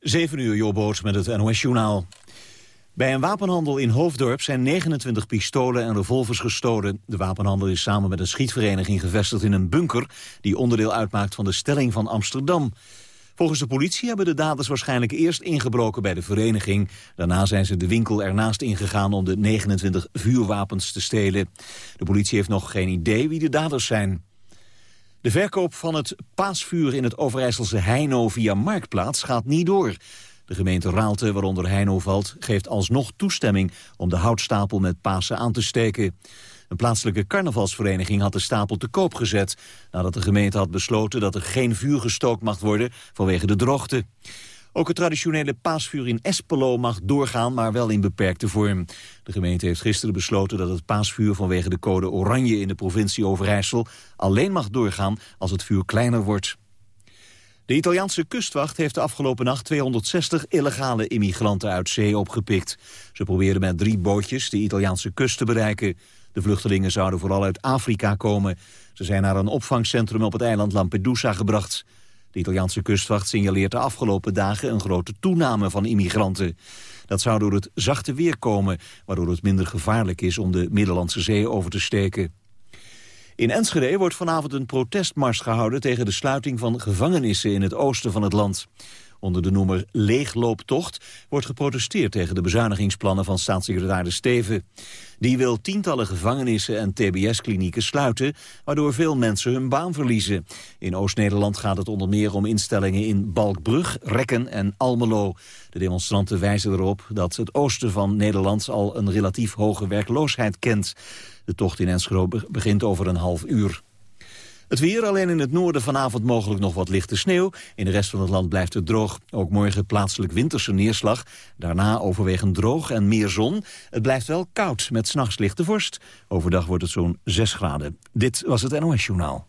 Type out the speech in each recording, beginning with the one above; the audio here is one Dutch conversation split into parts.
7 uur, Jobboot met het NOS-journaal. Bij een wapenhandel in Hoofddorp zijn 29 pistolen en revolvers gestolen. De wapenhandel is samen met een schietvereniging gevestigd in een bunker... die onderdeel uitmaakt van de stelling van Amsterdam. Volgens de politie hebben de daders waarschijnlijk eerst ingebroken bij de vereniging. Daarna zijn ze de winkel ernaast ingegaan om de 29 vuurwapens te stelen. De politie heeft nog geen idee wie de daders zijn. De verkoop van het paasvuur in het Overijsselse Heino via Marktplaats gaat niet door. De gemeente Raalte, waaronder Heino valt, geeft alsnog toestemming om de houtstapel met Pasen aan te steken. Een plaatselijke carnavalsvereniging had de stapel te koop gezet... nadat de gemeente had besloten dat er geen vuur gestookt mag worden vanwege de droogte. Ook het traditionele paasvuur in Espelo mag doorgaan, maar wel in beperkte vorm. De gemeente heeft gisteren besloten dat het paasvuur vanwege de code oranje in de provincie Overijssel alleen mag doorgaan als het vuur kleiner wordt. De Italiaanse kustwacht heeft de afgelopen nacht 260 illegale immigranten uit zee opgepikt. Ze probeerden met drie bootjes de Italiaanse kust te bereiken. De vluchtelingen zouden vooral uit Afrika komen. Ze zijn naar een opvangcentrum op het eiland Lampedusa gebracht. De Italiaanse kustwacht signaleert de afgelopen dagen een grote toename van immigranten. Dat zou door het zachte weer komen, waardoor het minder gevaarlijk is om de Middellandse Zee over te steken. In Enschede wordt vanavond een protestmars gehouden tegen de sluiting van gevangenissen in het oosten van het land. Onder de noemer Leeglooptocht wordt geprotesteerd tegen de bezuinigingsplannen van staatssecretaris Steven. Die wil tientallen gevangenissen en tbs-klinieken sluiten, waardoor veel mensen hun baan verliezen. In Oost-Nederland gaat het onder meer om instellingen in Balkbrug, Rekken en Almelo. De demonstranten wijzen erop dat het oosten van Nederland al een relatief hoge werkloosheid kent. De tocht in Enschede begint over een half uur. Het weer, alleen in het noorden vanavond mogelijk nog wat lichte sneeuw. In de rest van het land blijft het droog. Ook morgen plaatselijk winterse neerslag. Daarna overwegend droog en meer zon. Het blijft wel koud, met s'nachts lichte vorst. Overdag wordt het zo'n 6 graden. Dit was het NOS Journaal.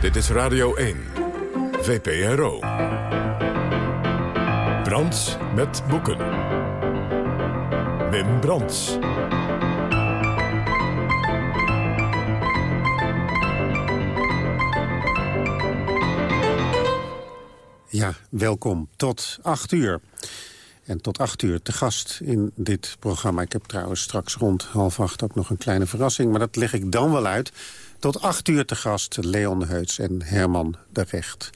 Dit is Radio 1. VPRO. Brands met boeken. Wim Brands. Ja, welkom. Tot acht uur. En tot acht uur te gast in dit programma. Ik heb trouwens straks rond half acht ook nog een kleine verrassing... maar dat leg ik dan wel uit. Tot acht uur te gast Leon Heuts en Herman de Recht.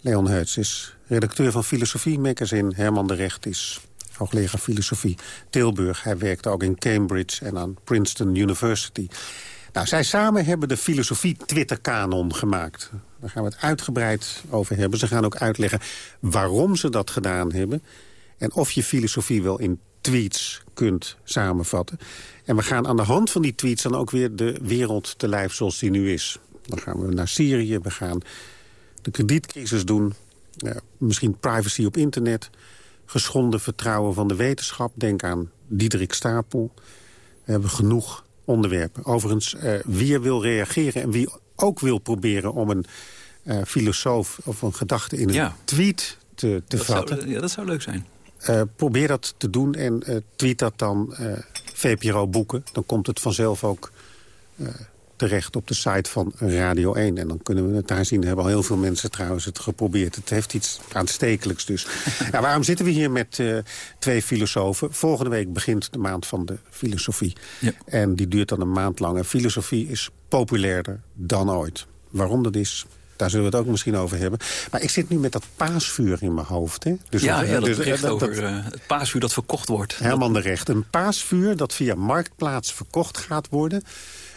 Leon Heuts is redacteur van Filosofie Magazine. Herman de Recht is hoogleraar filosofie Tilburg. Hij werkte ook in Cambridge en aan Princeton University. Nou, zij samen hebben de filosofie-Twitter-kanon gemaakt. Daar gaan we het uitgebreid over hebben. Ze gaan ook uitleggen waarom ze dat gedaan hebben... en of je filosofie wel in tweets kunt samenvatten. En we gaan aan de hand van die tweets dan ook weer de wereld te lijf zoals die nu is. Dan gaan we naar Syrië, we gaan de kredietcrisis doen... misschien privacy op internet, geschonden vertrouwen van de wetenschap. Denk aan Diederik Stapel. We hebben genoeg onderwerpen. Overigens, uh, wie er wil reageren en wie ook wil proberen om een uh, filosoof of een gedachte in een tweet te, te vatten. Zou, ja, dat zou leuk zijn. Uh, probeer dat te doen en uh, tweet dat dan VPRO Boeken. Dan komt het vanzelf ook terecht op de site van Radio 1. En dan kunnen we het daar zien. Er hebben al heel veel mensen trouwens het geprobeerd. Het heeft iets aanstekelijks dus. ja, waarom zitten we hier met uh, twee filosofen? Volgende week begint de maand van de filosofie. Ja. En die duurt dan een maand lang. En filosofie is populairder dan ooit. Waarom dat is, daar zullen we het ook misschien over hebben. Maar ik zit nu met dat paasvuur in mijn hoofd. Hè? Dus ja, ja, dat dus, dat, over uh, het paasvuur dat verkocht wordt. Herman de Recht. Een paasvuur dat via Marktplaats verkocht gaat worden...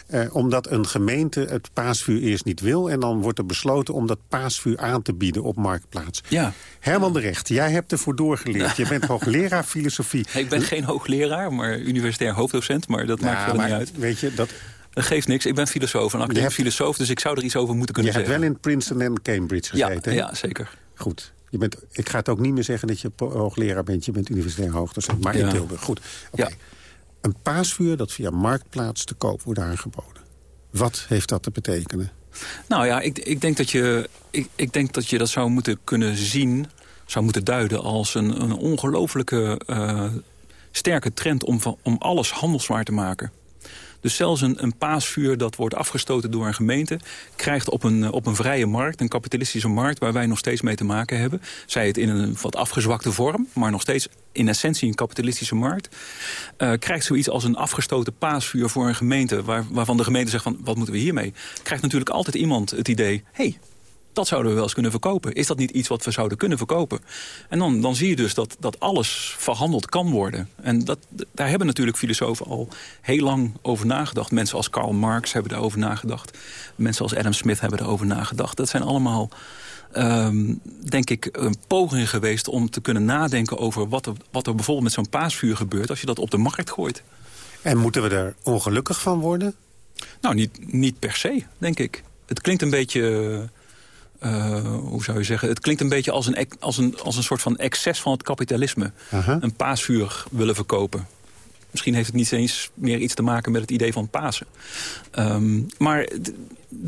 Eh, omdat een gemeente het paasvuur eerst niet wil... en dan wordt er besloten om dat paasvuur aan te bieden op Marktplaats. Ja. Herman de Recht, jij hebt ervoor doorgeleerd. Je bent hoogleraar filosofie. Ik ben geen hoogleraar, maar universitair hoofddocent. Maar dat maakt verder niet uit. Weet je, dat, dat geeft niks. Ik ben filosoof, een academisch filosoof, dus ik zou er iets over moeten kunnen zeggen. Je hebt wel in Princeton en Cambridge gezeten, Ja, ja zeker. Goed. Je bent, ik ga het ook niet meer zeggen dat je hoogleraar bent. Je bent universitair hoofddocent, maar in Tilburg. Goed. Oké. Een paasvuur dat via Marktplaats te koop wordt aangeboden. Wat heeft dat te betekenen? Nou ja, ik, ik, denk dat je, ik, ik denk dat je dat zou moeten kunnen zien... zou moeten duiden als een, een ongelooflijke uh, sterke trend... Om, om alles handelswaar te maken. Dus zelfs een, een paasvuur dat wordt afgestoten door een gemeente... krijgt op een, op een vrije markt, een kapitalistische markt... waar wij nog steeds mee te maken hebben... zij het in een wat afgezwakte vorm, maar nog steeds in essentie een kapitalistische markt... Uh, krijgt zoiets als een afgestoten paasvuur voor een gemeente... Waar, waarvan de gemeente zegt van wat moeten we hiermee... krijgt natuurlijk altijd iemand het idee... hey, dat zouden we wel eens kunnen verkopen. Is dat niet iets wat we zouden kunnen verkopen? En dan, dan zie je dus dat, dat alles verhandeld kan worden. En dat, daar hebben natuurlijk filosofen al heel lang over nagedacht. Mensen als Karl Marx hebben daarover nagedacht. Mensen als Adam Smith hebben erover nagedacht. Dat zijn allemaal... Um, denk ik, een poging geweest om te kunnen nadenken over wat er, wat er bijvoorbeeld met zo'n paasvuur gebeurt als je dat op de markt gooit. En moeten we er ongelukkig van worden? Nou, niet, niet per se, denk ik. Het klinkt een beetje uh, hoe zou je zeggen, het klinkt een beetje als een, als een, als een soort van excess van het kapitalisme. Een paasvuur willen verkopen. Misschien heeft het niet eens meer iets te maken met het idee van Pasen. Um, maar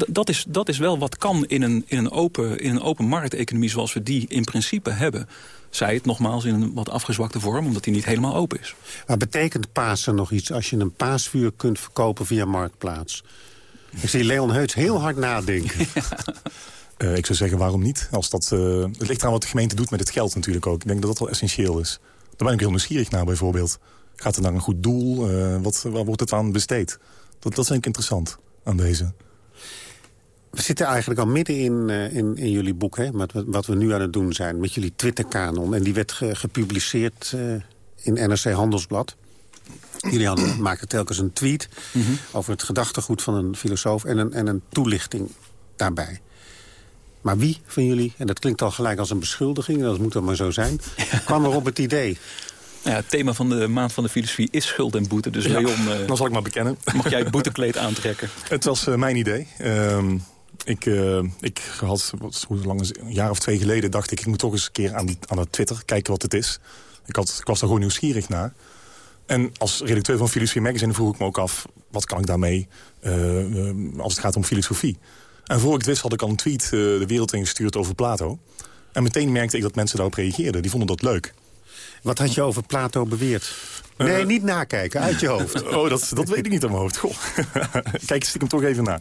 dat is, dat is wel wat kan in een, in een open, in een open markteconomie zoals we die in principe hebben. Zij het nogmaals in een wat afgezwakte vorm, omdat die niet helemaal open is. Maar betekent Pasen nog iets als je een paasvuur kunt verkopen via Marktplaats? Ik zie Leon Heuts heel hard nadenken. Uh, ik zou zeggen, waarom niet? Als dat, uh, het ligt aan wat de gemeente doet met het geld natuurlijk ook. Ik denk dat dat wel essentieel is. Daar ben ik heel nieuwsgierig naar bijvoorbeeld. Gaat het naar een goed doel? Uh, wat, waar wordt het aan besteed? Dat, dat vind ik interessant aan deze. We zitten eigenlijk al midden in, in, in, jullie boek, hè, met wat we nu aan het doen zijn. Met jullie Twitter-kanon. En die werd ge, gepubliceerd in NRC Handelsblad. Jullie hadden, maakten telkens een tweet mm -hmm. over het gedachtegoed van een filosoof... en een, en een toelichting daarbij. Maar wie van jullie, en dat klinkt al gelijk als een beschuldiging... dat moet dan maar zo zijn, kwam er op het idee... Ja, het thema van de maand van de filosofie is schuld en boete. Dus ja, Leon, uh, dan zal ik maar bekennen. Mag jij het boetekleed aantrekken? Het was uh, mijn idee. Uh, ik, uh, ik had, wat, hoe lang, een jaar of twee geleden dacht ik... ik moet toch eens een keer aan, die, aan het Twitter kijken wat het is. Ik, had, ik was daar gewoon nieuwsgierig naar. En als redacteur van Filosofie Magazine vroeg ik me ook af... wat kan ik daarmee als het gaat om filosofie? En voor ik het wist had ik al een tweet uh, de wereld ingestuurd over Plato. En meteen merkte ik dat mensen daarop reageerden. Die vonden dat leuk. Wat had je over Plato beweerd? Nee, uh, niet nakijken, uit je hoofd. oh, dat, dat weet ik niet aan mijn hoofd. Goh. Kijk stiekem toch even na.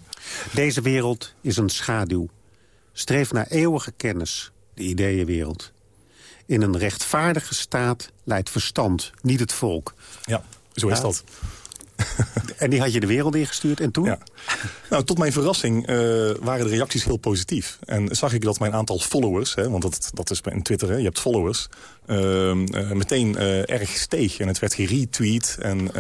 Deze wereld is een schaduw. Streef naar eeuwige kennis, de ideeënwereld. In een rechtvaardige staat leidt verstand, niet het volk. Ja, zo is ja. dat. en die had je de wereld ingestuurd en toen? Ja. Nou, tot mijn verrassing uh, waren de reacties heel positief. En zag ik dat mijn aantal followers, hè, want dat, dat is in Twitter, hè, je hebt followers... Uh, uh, meteen erg steeg. En het werd geretweet. En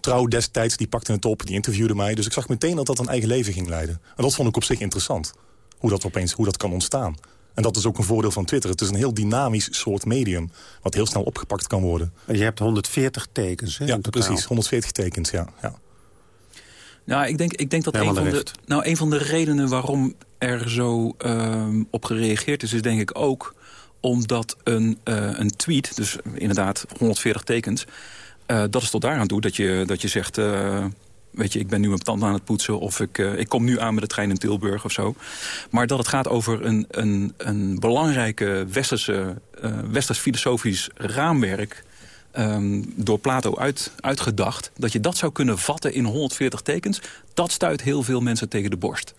Trouw destijds, die pakte het op, die interviewde mij. Dus ik zag meteen dat dat een eigen leven ging leiden. En dat vond ik op zich interessant. Hoe dat opeens hoe dat kan ontstaan. En dat is ook een voordeel van Twitter. Het is een heel dynamisch soort medium, wat heel snel opgepakt kan worden. En je hebt 140 tekens, hè? Ja, precies. 140 tekens, ja. ja. Nou, ik denk, ik denk dat een van, de, nou, een van de redenen waarom er zo uh, op gereageerd is... is denk ik ook omdat een, uh, een tweet, dus inderdaad 140 tekens... Uh, dat is tot daaraan toe dat je, dat je zegt... Uh, weet je, ik ben nu mijn tand aan het poetsen... of ik, uh, ik kom nu aan met de trein in Tilburg of zo. Maar dat het gaat over een, een, een belangrijke westerse, uh, westers filosofisch raamwerk... Um, door Plato uit, uitgedacht, dat je dat zou kunnen vatten in 140 tekens... dat stuit heel veel mensen tegen de borst.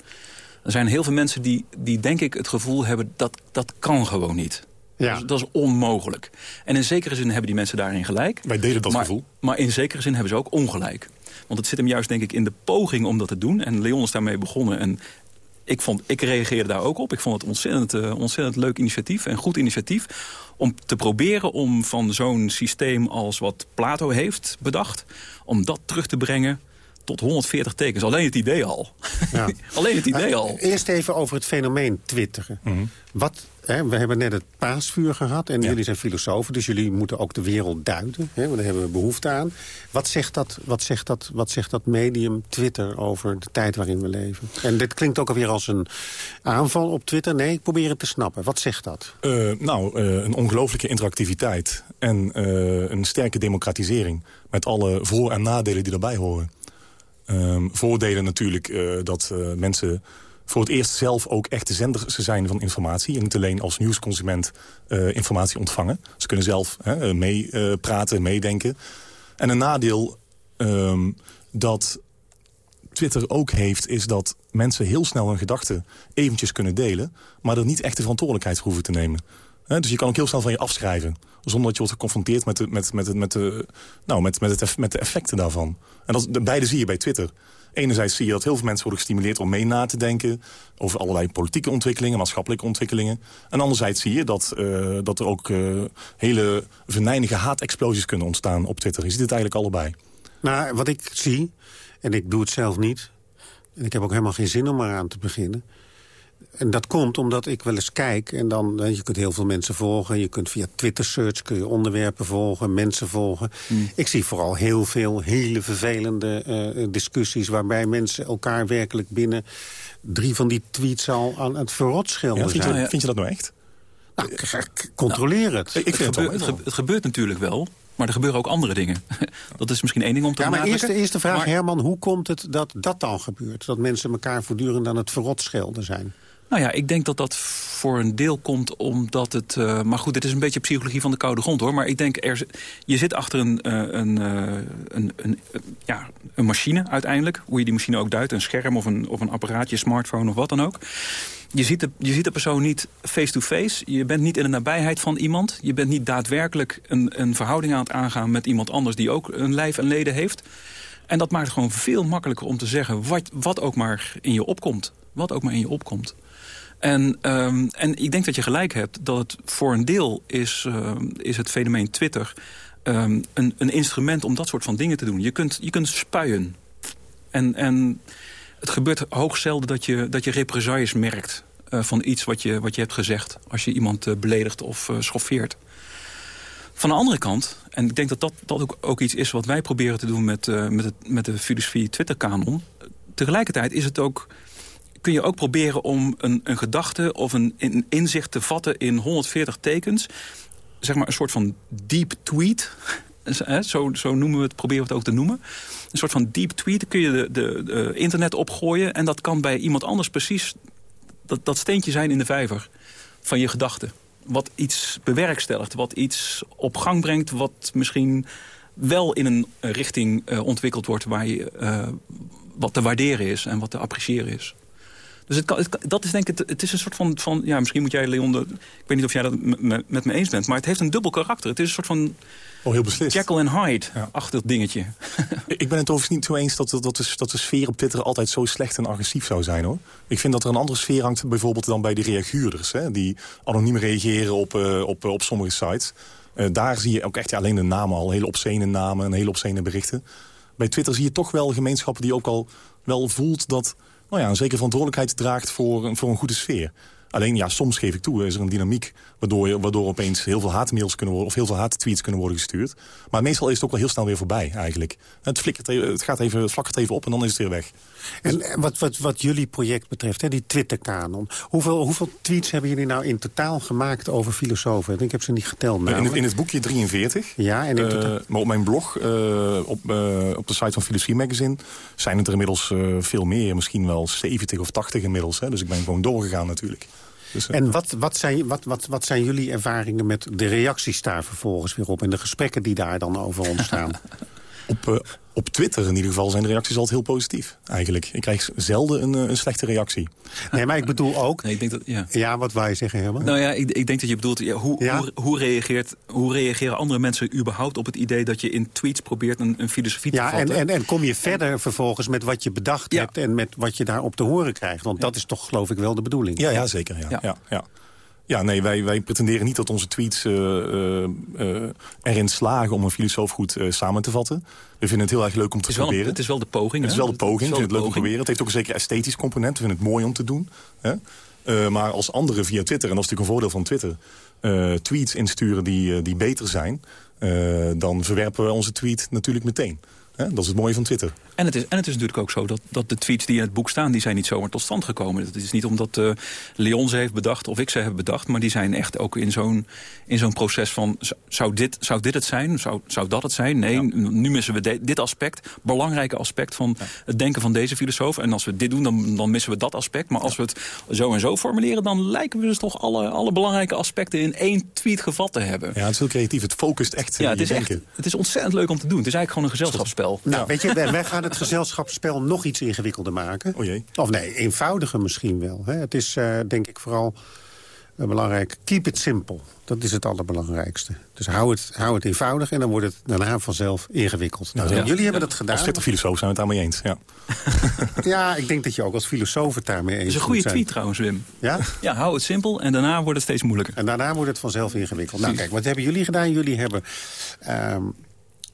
Er zijn heel veel mensen die, die denk ik het gevoel hebben... dat dat kan gewoon niet. Ja. Dat, is, dat, is, onmogelijk. En in zekere zin hebben die mensen daarin gelijk. Wij delen dat maar, gevoel. Maar in zekere zin hebben ze ook ongelijk. Want het zit hem juist denk ik in de poging om dat te doen. En Leon is daarmee begonnen. En ik, vond, ik reageerde daar ook op. Ik vond het ontzettend, uh, ontzettend leuk initiatief en goed initiatief... om te proberen om van zo'n systeem als wat Plato heeft bedacht... om dat terug te brengen tot 140 tekens. Alleen het idee al. Ja. Alleen het idee al. Eerst even over het fenomeen twitteren. Mm -hmm. Wat Hè, we hebben net het paasvuur gehad en ja. jullie zijn filosofen... dus jullie moeten ook de wereld duiden, hè, want daar hebben we behoefte aan. Wat zegt, dat, wat, zegt dat, wat zegt dat medium Twitter over de tijd waarin we leven? En dit klinkt ook alweer als een aanval op Twitter. Nee, ik probeer het te snappen. Wat zegt dat? Uh, nou, uh, een ongelooflijke interactiviteit en uh, een sterke democratisering... met alle voor- en nadelen die daarbij horen. Um, voordelen natuurlijk dat mensen voor het eerst zelf ook echte zenders zijn van informatie. En niet alleen als nieuwsconsument uh, informatie ontvangen. Ze kunnen zelf meepraten, uh, meedenken. En een nadeel ehm, dat Twitter ook heeft... is dat mensen heel snel hun gedachten eventjes kunnen delen... maar er niet echt de verantwoordelijkheid voor hoeven te nemen. dus je kan ook heel snel van je afschrijven. Zonder dat je wordt geconfronteerd met de, met, met, de, nou, met, met, met de effecten daarvan. En dat, beide zie je bij Twitter. Enerzijds zie je dat heel veel mensen worden gestimuleerd om mee na te denken... over allerlei politieke ontwikkelingen, maatschappelijke ontwikkelingen. En anderzijds zie je dat, uh, dat er ook uh, hele venijnige haatexplosies kunnen ontstaan op Twitter. Je ziet het eigenlijk allebei. Nou, wat ik zie, en ik doe het zelf niet... en ik heb ook helemaal geen zin om eraan te beginnen... En dat komt omdat ik wel eens kijk en dan, je kunt heel veel mensen volgen. Je kunt via Twitter search kun je onderwerpen volgen, mensen volgen. Hmm. Ik zie vooral heel veel hele vervelende uh, discussies... waarbij mensen elkaar werkelijk binnen drie van die tweets al aan het verrot schilderen ja, vind, je, vind je dat nou echt? Nou, controleer het. Ik vind het, het, het gebeurt natuurlijk wel. Maar er gebeuren ook andere dingen. Dat is misschien één ding om te Ja, maar eerst de vraag, Herman. Hoe komt het dat dat dan gebeurt? Dat mensen elkaar voortdurend aan het verrot schelden zijn? Nou ja, ik denk dat dat voor een deel komt omdat het... Uh, maar goed, dit is een beetje psychologie van de koude grond, hoor. Maar ik denk, er, je zit achter een, uh, een, uh, een, een, ja, een machine uiteindelijk. Hoe je die machine ook duidt, een scherm of een, of een apparaatje, smartphone of wat dan ook. Je ziet, de, je ziet de persoon niet face-to-face. -face. Je bent niet in de nabijheid van iemand. Je bent niet daadwerkelijk een, een verhouding aan het aangaan met iemand anders... die ook een lijf en leden heeft. En dat maakt het gewoon veel makkelijker om te zeggen wat, wat ook maar in je opkomt. Wat ook maar in je opkomt. En, um, en ik denk dat je gelijk hebt dat het voor een deel is, uh, is het fenomeen Twitter... Um, een, een instrument om dat soort van dingen te doen. Je kunt, je kunt spuien. En, en het gebeurt hoog zelden dat je, dat je represailles merkt... Uh, van iets wat je, wat je hebt gezegd als je iemand uh, beledigt of schoffeert. Van de andere kant, en ik denk dat dat, dat ook, ook iets is... wat wij proberen te doen met, met, het, met de filosofie Twitter-kanon... tegelijkertijd is het ook kun je ook proberen om een, een gedachte of een, een inzicht te vatten in 140 tekens. Zeg maar een soort van deep tweet. Zo, zo noemen we het, proberen we het ook te noemen. Een soort van deep tweet kun je de, de, internet opgooien. En dat kan bij iemand anders precies dat, dat steentje zijn in de vijver van je gedachten. Wat iets bewerkstelligt, wat iets op gang brengt... wat misschien wel in een richting uh, ontwikkeld wordt... waar je, uh, wat te waarderen is en wat te appreciëren is. Dus het kan, dat is denk ik, het, het, is een soort van, van... Ja, misschien moet jij, Leon, de, ik weet niet of jij dat met me eens bent... maar het heeft een dubbel karakter. Het is een soort van... Oh, heel beslist. Jekyll and Hyde-achtig dingetje. ik ben het overigens niet zo eens dat, dat, de, dat de sfeer op Twitter altijd zo slecht en agressief zou zijn. hoor. Ik vind dat er een andere sfeer hangt bijvoorbeeld dan bij de reaguurders. Hè, die anoniem reageren op, uh, op, op sommige sites. Uh, daar zie je ook echt ja, alleen de namen al. Hele obscene namen en hele obscene berichten. Bij Twitter zie je toch wel gemeenschappen die ook al wel voelt dat nou ja, een zekere verantwoordelijkheid draagt voor, voor een goede sfeer. Alleen ja, soms geef ik toe, is er een dynamiek waardoor, waardoor opeens heel veel haatmails kunnen worden... of heel veel haattweets kunnen worden gestuurd. Maar meestal is het ook wel heel snel weer voorbij eigenlijk. Het, flikkert, het, gaat even, het flakkert even op en dan is het weer weg. En wat, wat, wat jullie project betreft, hè, die Twitter-kanon... Hoeveel, hoeveel tweets hebben jullie nou in totaal gemaakt over filosofen? Ik heb ze niet geteld. In het, in het boekje 43. Ja, en in uh, maar op mijn blog, uh, op, uh, op de site van Filosofie Magazine... zijn het er inmiddels veel meer, misschien wel 70 of 80 inmiddels. Hè. Dus ik ben gewoon doorgegaan natuurlijk. Dus, en wat, wat, zijn, wat, wat, wat zijn jullie ervaringen met de reacties daar vervolgens weer op... en de gesprekken die daar dan over ontstaan? op, uh, op Twitter in ieder geval zijn de reacties altijd heel positief, eigenlijk. Ik krijg zelden een, een slechte reactie. Nee, maar ik bedoel ook... Nee, ik denk dat, ja. ja, wat wij zeggen, Herman? Nou ja, ik, ik denk dat je bedoelt... Ja, hoe, ja? Hoe, hoe, reageert, hoe reageren andere mensen überhaupt op het idee... dat je in tweets probeert een, een filosofie te ja, vatten? Ja, en, en, en kom je verder vervolgens met wat je bedacht hebt... en met wat je daarop te horen krijgt? Want dat is toch, geloof ik, wel de bedoeling. Ja, ja zeker. Ja. Ja. Ja, nee, wij, wij pretenderen niet dat onze tweets uh, uh, uh, erin slagen om een filosoof goed samen te vatten. We vinden het heel erg leuk om te proberen. het is wel de poging. Het is wel de poging. We vinden het leuk om te proberen. Het heeft ook een zeker esthetisch component. We vinden het mooi om te doen. Hè? maar als anderen via Twitter, en dat is natuurlijk een voordeel van Twitter... tweets insturen die, die beter zijn... dan verwerpen we onze tweet natuurlijk meteen. Dat is het mooie van Twitter. En het is, en het is natuurlijk ook zo dat, dat de tweets die in het boek staan... die zijn niet zomaar tot stand gekomen. Het is niet omdat uh, Leon ze heeft bedacht of ik ze heb bedacht... maar die zijn echt ook in zo'n zo'n proces van... Zou dit, zou dit het zijn? Zou, zou dat het zijn? Nee, nu missen we dit aspect. Belangrijke aspect van het denken van deze filosoof. En als we dit doen, dan, dan missen we dat aspect. Maar als we het zo en zo formuleren... dan lijken we dus toch alle, alle belangrijke aspecten... in één tweet gevat te hebben. Ja, het is heel creatief. Het focust echt ja, het is denken. Echt, het is ontzettend leuk om te doen. Het is eigenlijk gewoon een gezelschapsspel. Nou, weet je, wij, wij het gezelschapsspel nog iets ingewikkelder maken. O jee. Of nee, eenvoudiger misschien wel. Hè. Het is eh, denk ik vooral eh, belangrijk. Keep it simple. Dat is het allerbelangrijkste. Dus hou het, hou het eenvoudig en dan wordt het daarna vanzelf ingewikkeld. Nou, ja. Jullie hebben dat gedaan. Als Twitter-filosoof zijn we het daarmee eens. Ja. Ja, ik denk dat je ook als filosoof het daarmee eens Dat is een goede zijn. tweet trouwens, Wim. Ja? Ja, hou het simpel en daarna wordt het steeds moeilijker. En daarna wordt het vanzelf ingewikkeld. Nou kijk, wat hebben jullie gedaan? Jullie hebben ehm,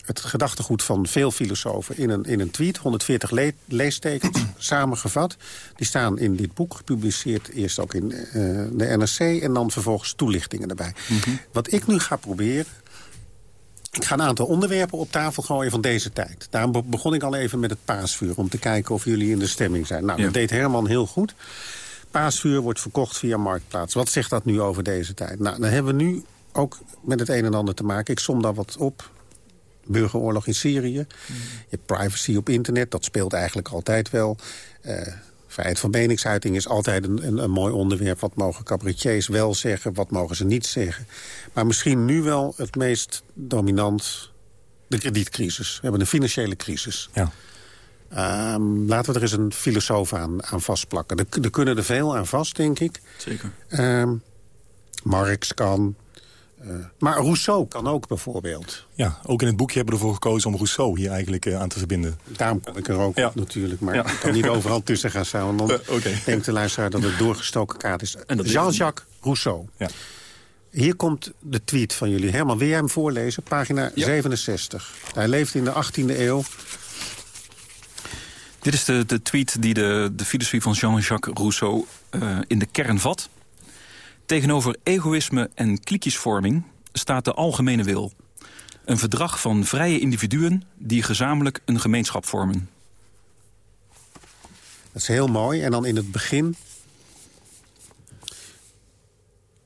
het gedachtegoed van veel filosofen in een, in een tweet... 140 le leestekens samengevat. Die staan in dit boek, gepubliceerd eerst ook in eh, de NRC... en dan vervolgens toelichtingen erbij. Wat ik nu ga proberen... Ik ga een aantal onderwerpen op tafel gooien van deze tijd. Daarom be- begon ik al even met het paasvuur... om te kijken of jullie in de stemming zijn. Nou, Ja. dat deed Herman heel goed. Paasvuur wordt verkocht via Marktplaats. Wat zegt dat nu over deze tijd? Nou, dan hebben we nu ook met het een en ander te maken. Ik som daar wat op. Burgeroorlog in Syrië. Je hebt privacy op internet, dat speelt eigenlijk altijd wel. Eh, vrijheid van meningsuiting is altijd een, een, een mooi onderwerp. Wat mogen cabaretiers wel zeggen, wat mogen ze niet zeggen. Maar misschien nu wel het meest dominant de kredietcrisis. We hebben een financiële crisis. Ja. Ehm, laten we er eens een filosoof aan, aan vastplakken. Er, er kunnen er veel aan vast, denk ik. Zeker. Ehm, Marx kan. Eh, maar Rousseau kan ook bijvoorbeeld. ja, ook in het boekje hebben we ervoor gekozen om Rousseau hier eigenlijk eh, aan te verbinden. Daarom kom ik er ook Ja. op natuurlijk. Maar Ja. ik kan niet overal tussen gaan staan. Want dan oké. denkt de luisteraar dat het doorgestoken kaart is. Jean-Jacques Rousseau. Ja. Hier komt de tweet van jullie. Herman, wil jij hem voorlezen? Pagina 67. Hij leeft in de 18e eeuw. Dit is de, de tweet die de, de filosofie van Jean-Jacques Rousseau eh, in de kern vat. Tegenover egoïsme en kliekjesvorming staat de algemene wil. Een verdrag van vrije individuen die gezamenlijk een gemeenschap vormen. Dat is heel mooi. En dan in het begin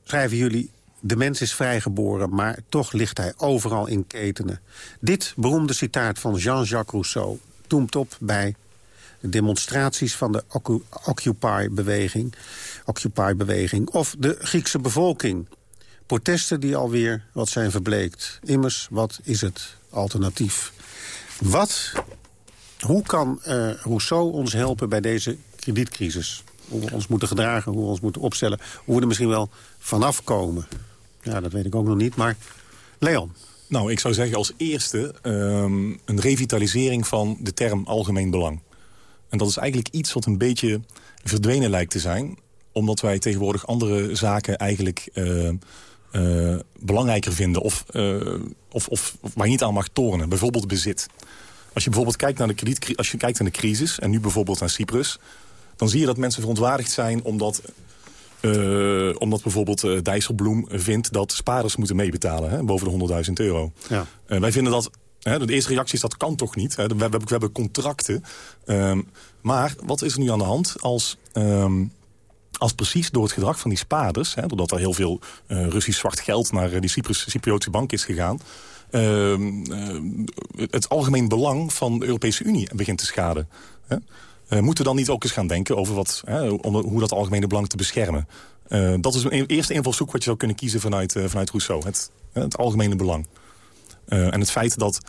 schrijven jullie... de mens is vrijgeboren, maar toch ligt hij overal in ketenen. Dit beroemde citaat van Jean-Jacques Rousseau... toemt op bij demonstraties van de Occu- Occupy-beweging... Occupy-beweging of de Griekse bevolking. Protesten die alweer wat zijn verbleekt. Immers, wat is het alternatief? Wat hoe kan eh, Rousseau ons helpen bij deze kredietcrisis? Hoe we ons moeten gedragen, hoe we ons moeten opstellen. Hoe we er misschien wel vanaf komen. Ja, dat weet ik ook nog niet, maar... Leon, Nou, ik zou zeggen als eerste ehm, een revitalisering van de term algemeen belang. En dat is eigenlijk iets wat een beetje verdwenen lijkt te zijn. Omdat wij tegenwoordig andere zaken eigenlijk eh, eh, belangrijker vinden. Of, eh, of, of, waar je niet aan mag tornen. Bijvoorbeeld bezit. Als je bijvoorbeeld kijkt naar de, krediet, als je kijkt naar de crisis... en nu bijvoorbeeld naar Cyprus... dan zie je dat mensen verontwaardigd zijn omdat... omdat bijvoorbeeld Dijsselbloem vindt dat spaarders moeten meebetalen... Hè, boven de 100.000 euro. ja. Wij vinden dat... De eerste reactie is dat kan toch niet. We, hebben, contracten. Ehm, maar wat is er nu aan de hand als... ehm, als precies door het gedrag van die spaarders... Doordat er heel veel eh, Russisch zwart geld naar eh, die Cypriotische bank is gegaan... ehm, eh, het algemeen belang van de Europese Unie begint te schaden. Moeten we dan niet ook eens gaan denken over wat, hè, hoe dat algemene belang te beschermen? Dat is een eerste invalshoek wat je zou kunnen kiezen vanuit, vanuit Rousseau. Het, het algemene belang. Eh, en het feit dat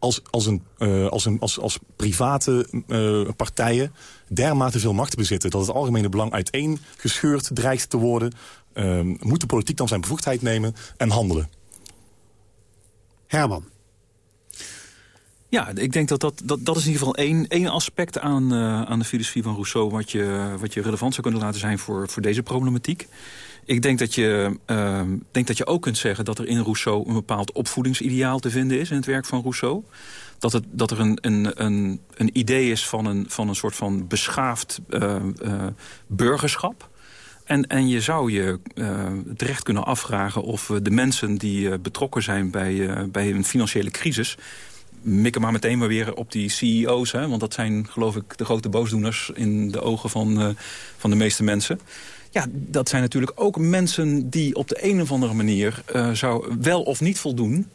als, als, een, eh, als, een, als, als private eh, partijen dermate veel macht bezitten... dat het algemene belang uiteengescheurd dreigt te worden... eh, moet de politiek dan zijn bevoegdheid nemen en handelen. Herman. Ja, ik denk dat dat, dat, dat is in ieder geval één, één aspect aan, eh, aan de filosofie van Rousseau... Wat je, wat je relevant zou kunnen laten zijn voor, voor deze problematiek. Ik denk dat, je, eh, denk dat je ook kunt zeggen dat er in Rousseau... een bepaald opvoedingsideaal te vinden is in het werk van Rousseau. Dat, het, dat er een, een, een, een idee is van een, van een soort van beschaafd eh, eh, burgerschap... En, en je zou je uh, terecht kunnen afvragen of uh, de mensen die uh, betrokken zijn bij, uh, bij een financiële crisis... mikken maar meteen maar weer op die CEO's. Hè? Want dat zijn geloof ik de grote boosdoeners in de ogen van, van de meeste mensen. Ja, dat zijn natuurlijk ook mensen die op de een of andere manier... zou wel of niet voldoen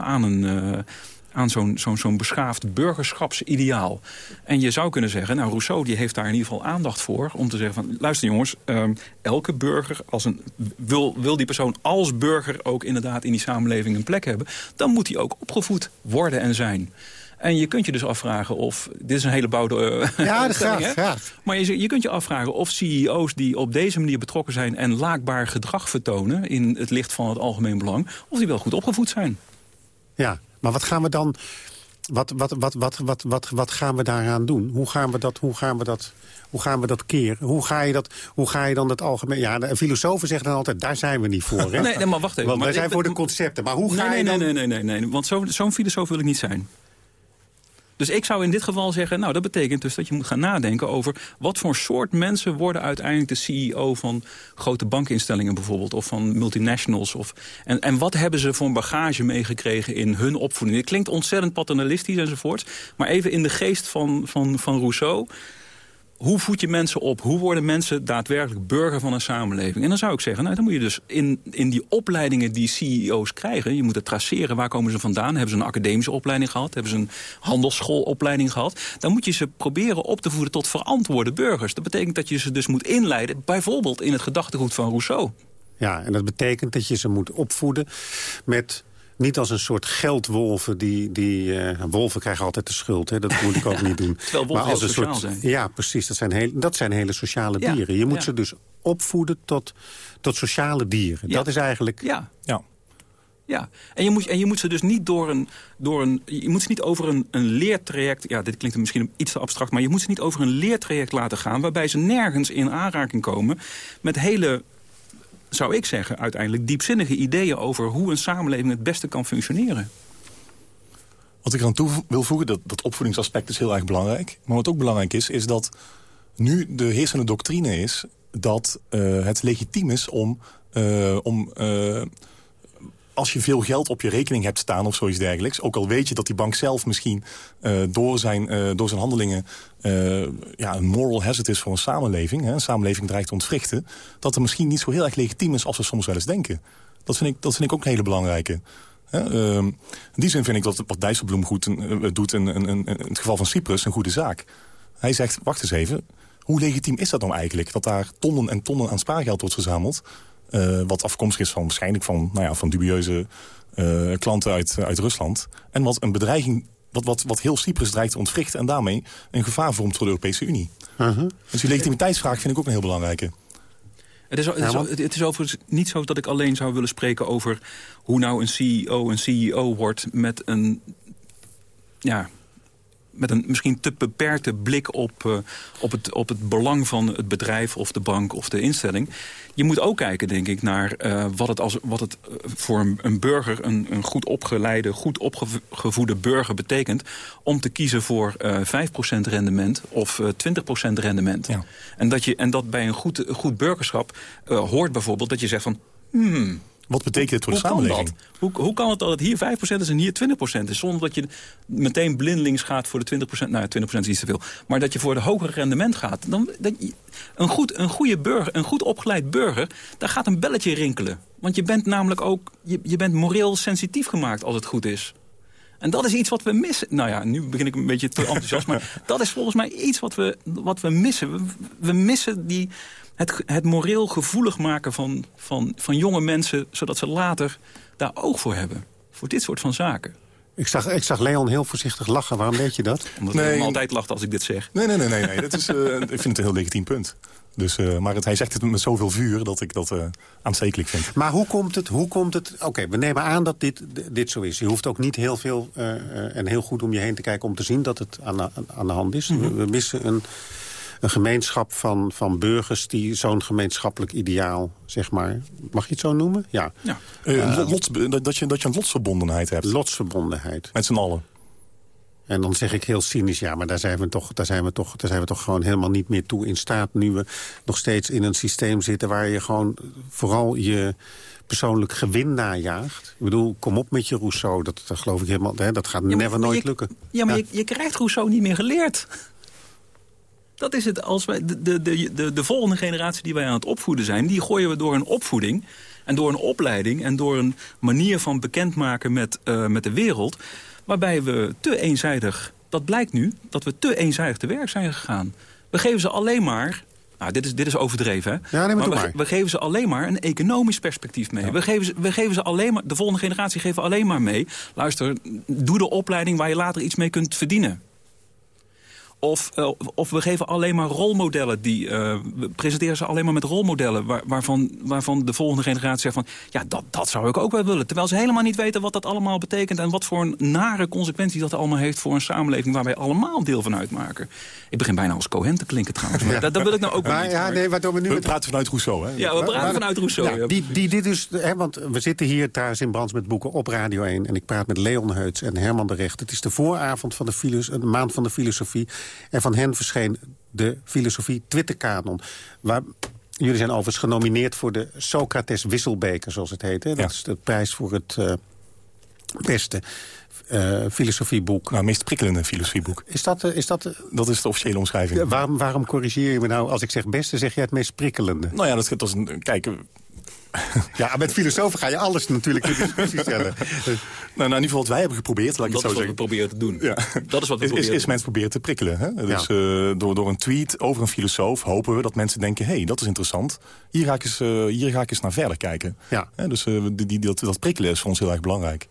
aan een aan zo'n zo'n zo'n beschaafd burgerschapsideaal. En je zou kunnen zeggen, nou Rousseau die heeft daar in ieder geval aandacht voor... om te zeggen van, luister jongens, um, elke burger, als een, wil, wil die persoon als burger... ook inderdaad in die samenleving een plek hebben... dan moet hij ook opgevoed worden en zijn. En je kunt je dus afvragen of... Dit is een hele bouwde uh, Ja, graag, graag. Maar je, je kunt je afvragen of CEO's die op deze manier betrokken zijn... en laakbaar gedrag vertonen in het licht van het algemeen belang... of die wel goed opgevoed zijn. Ja, maar wat gaan we dan... Wat, wat, wat, wat, wat, wat, wat gaan we daaraan doen? Hoe gaan we dat, hoe gaan we dat, hoe gaan we dat keren? Hoe ga je, dat, hoe ga je dan het algemeen... Ja, de filosofen zeggen dan altijd, daar zijn we niet voor. Hè? Nee, nee, maar wacht even. Want wij zijn voor de concepten. Maar hoe ga nee, je nee, dan... nee, nee, nee, nee, nee. Want zo- zo'n filosoof wil ik niet zijn. Dus ik zou in dit geval zeggen, nou dat betekent dus dat je moet gaan nadenken over wat voor soort mensen worden uiteindelijk de CEO van grote bankinstellingen bijvoorbeeld of van multinationals. Of, en, en wat hebben ze voor een bagage meegekregen in hun opvoeding. Het klinkt ontzettend paternalistisch enzovoort, maar even in de geest van, van, van Rousseau hoe voed je mensen op? Hoe worden mensen daadwerkelijk burger van een samenleving? En dan zou ik zeggen, nou, dan moet je dus in, in die opleidingen die CEO's krijgen... je moet het traceren, waar komen ze vandaan? Hebben ze een academische opleiding gehad? Hebben ze een handelsschoolopleiding gehad? Dan moet je ze proberen op te voeden tot verantwoorde burgers. Dat betekent dat je ze dus moet inleiden... bijvoorbeeld in het gedachtegoed van Rousseau. Ja, en dat betekent dat je ze moet opvoeden met... Niet als een soort geldwolven die... die eh, wolven krijgen altijd de schuld, hè? dat moet ik ook niet doen. Terwijl wolven maar als heel een soort, zijn. Ja, precies. Dat zijn, heel, dat zijn hele sociale Ja, dieren. Je moet ja. ze dus opvoeden tot, tot sociale dieren. Ja. Dat is eigenlijk... Ja, Ja. Ja, en je moet, en je moet ze dus niet door een, door een. Je moet ze niet over een, een leertraject. Ja, dit klinkt misschien iets te abstract, maar je moet ze niet over een leertraject laten gaan. waarbij ze nergens in aanraking komen met hele. Zou ik zeggen, uiteindelijk diepzinnige ideeën over hoe een samenleving het beste kan functioneren. Wat ik eraan toe wil voegen, dat, dat opvoedingsaspect is heel erg belangrijk. Maar wat ook belangrijk is, is dat nu de heersende doctrine is... dat eh, het legitiem is om, eh, om eh, als je veel geld op je rekening hebt staan of zoiets dergelijks... ook al weet je dat die bank zelf misschien eh, door, zijn, eh, door zijn handelingen... eh, ja, een moral hazard is voor een samenleving... Hè, een samenleving dreigt te ontwrichten... dat het misschien niet zo heel erg legitiem is als we soms wel eens denken. Dat vind ik, dat vind ik ook een hele belangrijke. Hè, ehm, in die zin vind ik dat wat Dijsselbloem goed doet in, in het geval van Cyprus een goede zaak. Hij zegt, wacht eens even, hoe legitiem is dat nou eigenlijk? Dat daar tonnen en tonnen aan spaargeld wordt verzameld... eh, wat afkomstig is van waarschijnlijk van, nou ja, van dubieuze eh, klanten uit, uit Rusland. En wat een bedreiging, wat, wat, wat heel Cyprus dreigt te ontwrichten... en daarmee een gevaar vormt voor de Europese Unie. Uh-huh. Dus die legitimiteitsvraag vind ik ook een heel belangrijke. Het is, het, is, Ja, want- het is overigens niet zo dat ik alleen zou willen spreken over hoe nou een CEO een CEO wordt met een, ja, met een misschien te beperkte blik op, eh, op, het, op het belang van het bedrijf of de bank of de instelling. Je moet ook kijken, denk ik, naar eh, wat het, als, wat het eh, voor een, burger, een, een goed opgeleide, goed opgevoede burger betekent om te kiezen voor eh 5% rendement of eh 20% rendement. Ja. En, dat je, en dat bij een goed, goed burgerschap hoort bijvoorbeeld dat je zegt van... Hmm, Wat betekent dit voor hoe de kan samenleving? dat? Hoe, hoe kan het dat het hier 5% is en hier 20% is? Zonder dat je meteen blindelings gaat voor de 20%. Nou, ja, 20% is iets te veel. Maar dat je voor de hogere rendement gaat. Dan, dat, een, goed, een goede burger, een goed opgeleid burger... daar gaat een belletje rinkelen. Want je bent namelijk ook... Je, je bent moreel sensitief gemaakt als het goed is. En dat is iets wat we missen. Nou ja, nu begin ik een beetje te enthousiast. maar dat is volgens mij iets wat we, wat we missen. We, we missen die, het, het moreel gevoelig maken van, van, van jonge mensen... zodat ze later daar oog voor hebben. Voor dit soort van zaken. Ik, zag, ik zag Leon heel voorzichtig lachen. Waarom weet je dat? Omdat Nee. me altijd lacht als ik dit zeg. Nee, nee, nee, nee. nee. Dat is, eh, ik vind het een heel legitiem punt. Dus, eh, maar het, hij zegt het met zoveel vuur dat ik dat eh aanstekelijk vind. Maar hoe komt het? Hoe komt het? Oké, we nemen aan dat dit, dit zo is. Je hoeft ook niet heel veel eh, eh, en heel goed om je heen te kijken... om te zien dat het aan de, aan de hand is. we, we missen een, een gemeenschap van, van burgers... die zo'n gemeenschappelijk ideaal, zeg maar... mag je het zo noemen? Ja, Ja. Eh, lot- lots- dat, je, dat je een lotsverbondenheid hebt. lotsverbondenheid. Met z'n allen. En dan zeg ik heel cynisch, ja, maar daar zijn, we toch, daar, zijn we toch, daar zijn we toch gewoon helemaal niet meer toe in staat... nu we nog steeds in een systeem zitten waar je gewoon vooral je persoonlijk gewin najaagt. Ik bedoel, kom op met je Rousseau, dat, dat geloof ik helemaal... Hè, dat gaat maar- never maar nooit je- lukken. Ja, maar Ja. Je, je krijgt Rousseau niet meer geleerd. Dat is het. Als wij, de, de, de, de, de volgende generatie die wij aan het opvoeden zijn... die gooien we door een opvoeding en door een opleiding... en door een manier van bekendmaken met, eh, met de wereld... waarbij we te eenzijdig... dat blijkt nu, dat we te eenzijdig te werk zijn gegaan. We geven ze alleen maar Nou, dit is, dit is overdreven, hè? Ja, nee, maar doe we, maar. we geven ze alleen maar een economisch perspectief mee. We, geven ze, we geven ze alleen maar, de volgende generatie geven alleen maar mee... luister, doe de opleiding waar je later iets mee kunt verdienen. Of, eh, of we geven alleen maar rolmodellen. Die, eh, we presenteren ze alleen maar met rolmodellen... Waar, waarvan, waarvan de volgende generatie zegt van... ja, dat, dat zou ik ook wel willen. Terwijl ze helemaal niet weten wat dat allemaal betekent... en wat voor een nare consequentie dat allemaal heeft... voor een samenleving waar wij allemaal deel van uitmaken. Ik begin bijna als Cohen te klinken trouwens. Maar dat, dat wil ik nou ook Maar niet. ja, nee, we nu... We met- praten vanuit Rousseau, hè? ja, we praten Maar- vanuit Rousseau. Ja, ja. die, die dit dus, hè, want we zitten hier thuis in Brands met Boeken op Radio 1... en ik praat met Leon Heuts en Herman de Recht. Het is de vooravond van de, filos- de maand van de filosofie. En van hen verscheen de filosofie Twitterkanon. Waar, jullie zijn overigens genomineerd voor de Socrates Wisselbeker, zoals het heet. Hè? Dat Ja. is de prijs voor het eh, beste eh, filosofieboek. Nou, meest prikkelende filosofieboek. Is dat, eh, is dat Dat is de officiële omschrijving. waarom, waarom corrigeer je me nou? Als ik zeg beste, zeg jij het meest prikkelende. Nou ja, dat, dat is een... Kijk, Ja, met filosofen ga je alles natuurlijk in discussie stellen. nou, nou, in ieder geval wat wij hebben geprobeerd, laat ik Dat het is zo wat we zeggen. proberen te doen. Ja. Dat is wat we is, is, proberen is mensen proberen te prikkelen. Hè? Dus Ja. eh, door, door een tweet over een filosoof hopen we dat mensen denken... hé, hey, dat is interessant. Hier ga ik eens, eh, hier ga ik eens naar verder kijken. Ja. Dus eh, die, die, dat, dat prikkelen is voor ons heel erg belangrijk.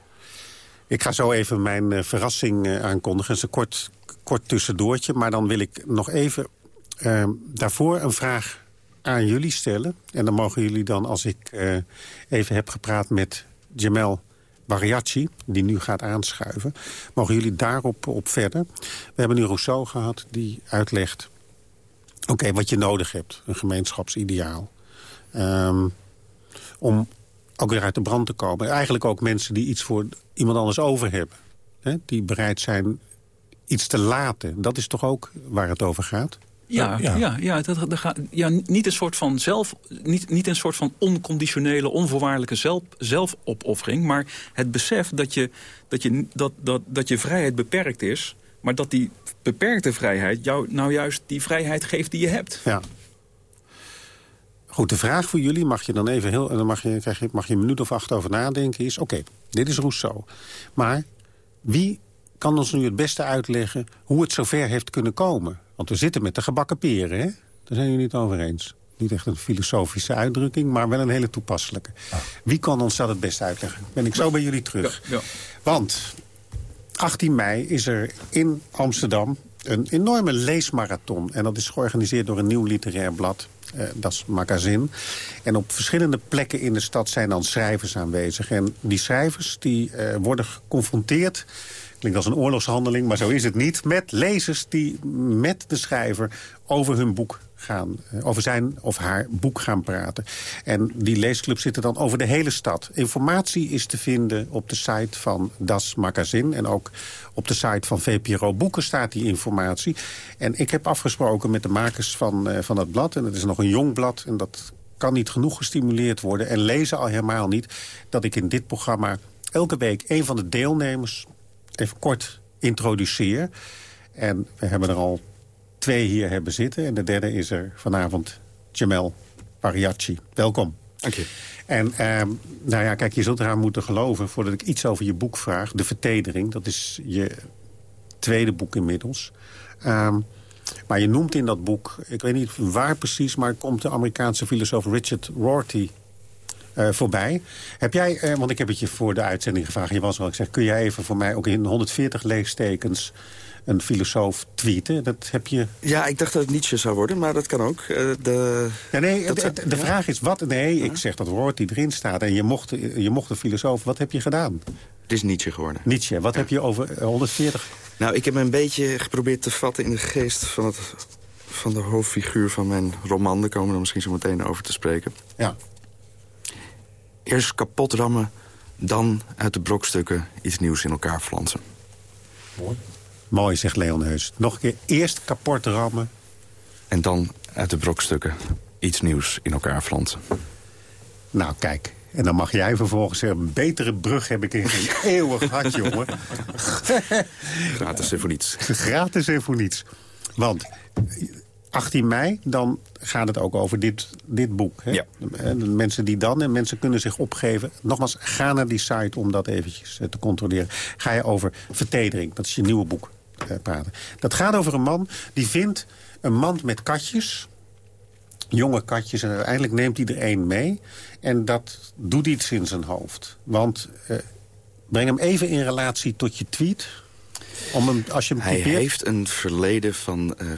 Ik ga zo even mijn eh, verrassing eh, aankondigen. Het is een kort, kort tussendoortje, maar dan wil ik nog even daarvoor een vraag aan jullie stellen. En dan mogen jullie dan, als ik eh, even heb gepraat met Jamel Bariachi, die nu gaat aanschuiven... mogen jullie daarop op verder. We hebben nu Rousseau gehad, die uitlegt... oké, wat je nodig hebt, een gemeenschapsideaal. Ehm, om ook weer uit de brand te komen. Eigenlijk ook mensen die iets voor iemand anders over hebben. Hè? Die bereid zijn iets te laten. Dat is toch ook waar het over gaat? Ja, Ja. ja. Ja, dat, ja, niet een soort van zelf, niet, niet een soort van onconditionele, onvoorwaardelijke zelf, zelfopoffering, maar het besef dat je, dat, je, dat, dat, dat je vrijheid beperkt is, maar dat die beperkte vrijheid jou nou juist die vrijheid geeft die je hebt. Ja. Goed, de vraag voor jullie, mag je dan even heel, dan mag je, krijg je, mag je een minuut of acht over nadenken, is: oké, dit is Rousseau. Maar wie kan ons nu het beste uitleggen hoe het zover heeft kunnen komen? Want we zitten met de gebakken peren, hè? Daar zijn jullie het over eens. Niet echt een filosofische uitdrukking, maar wel een hele toepasselijke. Wie kan ons dat het beste uitleggen? Ben ik zo bij jullie terug. Ja, ja. Want 18 mei is er in Amsterdam een enorme leesmarathon. En dat is georganiseerd door een nieuw literair blad. eh, dat is Magazin. En op verschillende plekken in de stad zijn dan schrijvers aanwezig. En die schrijvers die, eh, worden geconfronteerd... klinkt als een oorlogshandeling, maar zo is het niet... met lezers die met de schrijver over hun boek gaan, eh, over zijn of haar boek gaan praten. En die leesclub zitten dan over de hele stad. Informatie is te vinden op de site van Das Magazin... en ook op de site van VPRO Boeken staat die informatie. En ik heb afgesproken met de makers van, eh, van dat blad... en het is nog een jong blad en dat kan niet genoeg gestimuleerd worden... en lezen al helemaal niet, dat ik in dit programma elke week... een van de deelnemers even kort introduceer... En we hebben er al twee hier hebben zitten. En de derde is er vanavond Jamel Pariachi. Welkom. Dank je. En ehm, nou ja, kijk, je zult eraan moeten geloven... voordat ik iets over je boek vraag. De Vertedering, dat is je tweede boek inmiddels. Ehm, maar je noemt in dat boek, ik weet niet waar precies... maar komt de Amerikaanse filosoof Richard Rorty eh, voorbij. Heb jij, eh, want ik heb het je voor de uitzending gevraagd... je was al, ik zeg, kun jij even voor mij ook in 140 leestekens... een filosoof tweeten? Dat heb je Ja, ik dacht dat het Nietzsche zou worden, maar dat kan ook. Eh, de... Ja, nee, Dat de, de- vraag is wat... Nee, ik zeg dat woord die erin staat. En je mocht, je mocht een filosoof. Wat heb je gedaan? Het is Nietzsche geworden. Nietzsche. Wat heb je over eh, 140? Nou, ik heb me een beetje geprobeerd te vatten in de geest van, het, van de hoofdfiguur van mijn roman. Daar komen we er misschien zo meteen over te spreken. Ja. Eerst kapot rammen, dan uit de brokstukken iets nieuws in elkaar flansen. Mooi, zegt Leon Heus. Nog een keer. Eerst kapot rammen. En dan uit de brokstukken iets nieuws in elkaar flansen. Nou, kijk. En dan mag jij vervolgens zeggen... een betere brug heb ik in geen eeuwig gehad, jongen. Gratis en voor niets. Gratis en voor niets. Want 18 mei, dan gaat het ook over dit, dit boek. Hè? Ja. De mensen die dan, en mensen kunnen zich opgeven. Nogmaals, ga naar die site om dat eventjes eh, te controleren. Ga je over vertedering, dat is je nieuwe boek, eh, praten. Dat gaat over een man die vindt een mand met katjes... jonge katjes. En uiteindelijk neemt hij er één mee. En dat doet iets in zijn hoofd. Want uh, breng hem even in relatie tot je tweet. Om hem, als je hem Hij heeft een verleden van uh,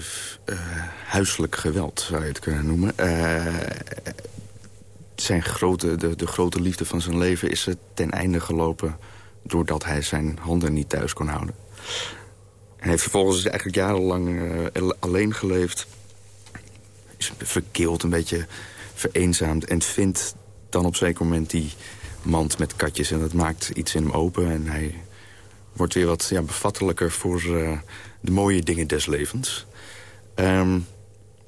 uh, huiselijk geweld, zou je het kunnen noemen. zijn grote, de, de grote liefde van zijn leven is ten einde gelopen... doordat hij zijn handen niet thuis kon houden. Hij heeft vervolgens eigenlijk jarenlang alleen geleefd is verkeeld, een beetje vereenzaamd... en vindt dan op zeker moment die mand met katjes. En dat maakt iets in hem open en hij wordt weer wat ja, bevattelijker... voor uh, de mooie dingen des levens. Um,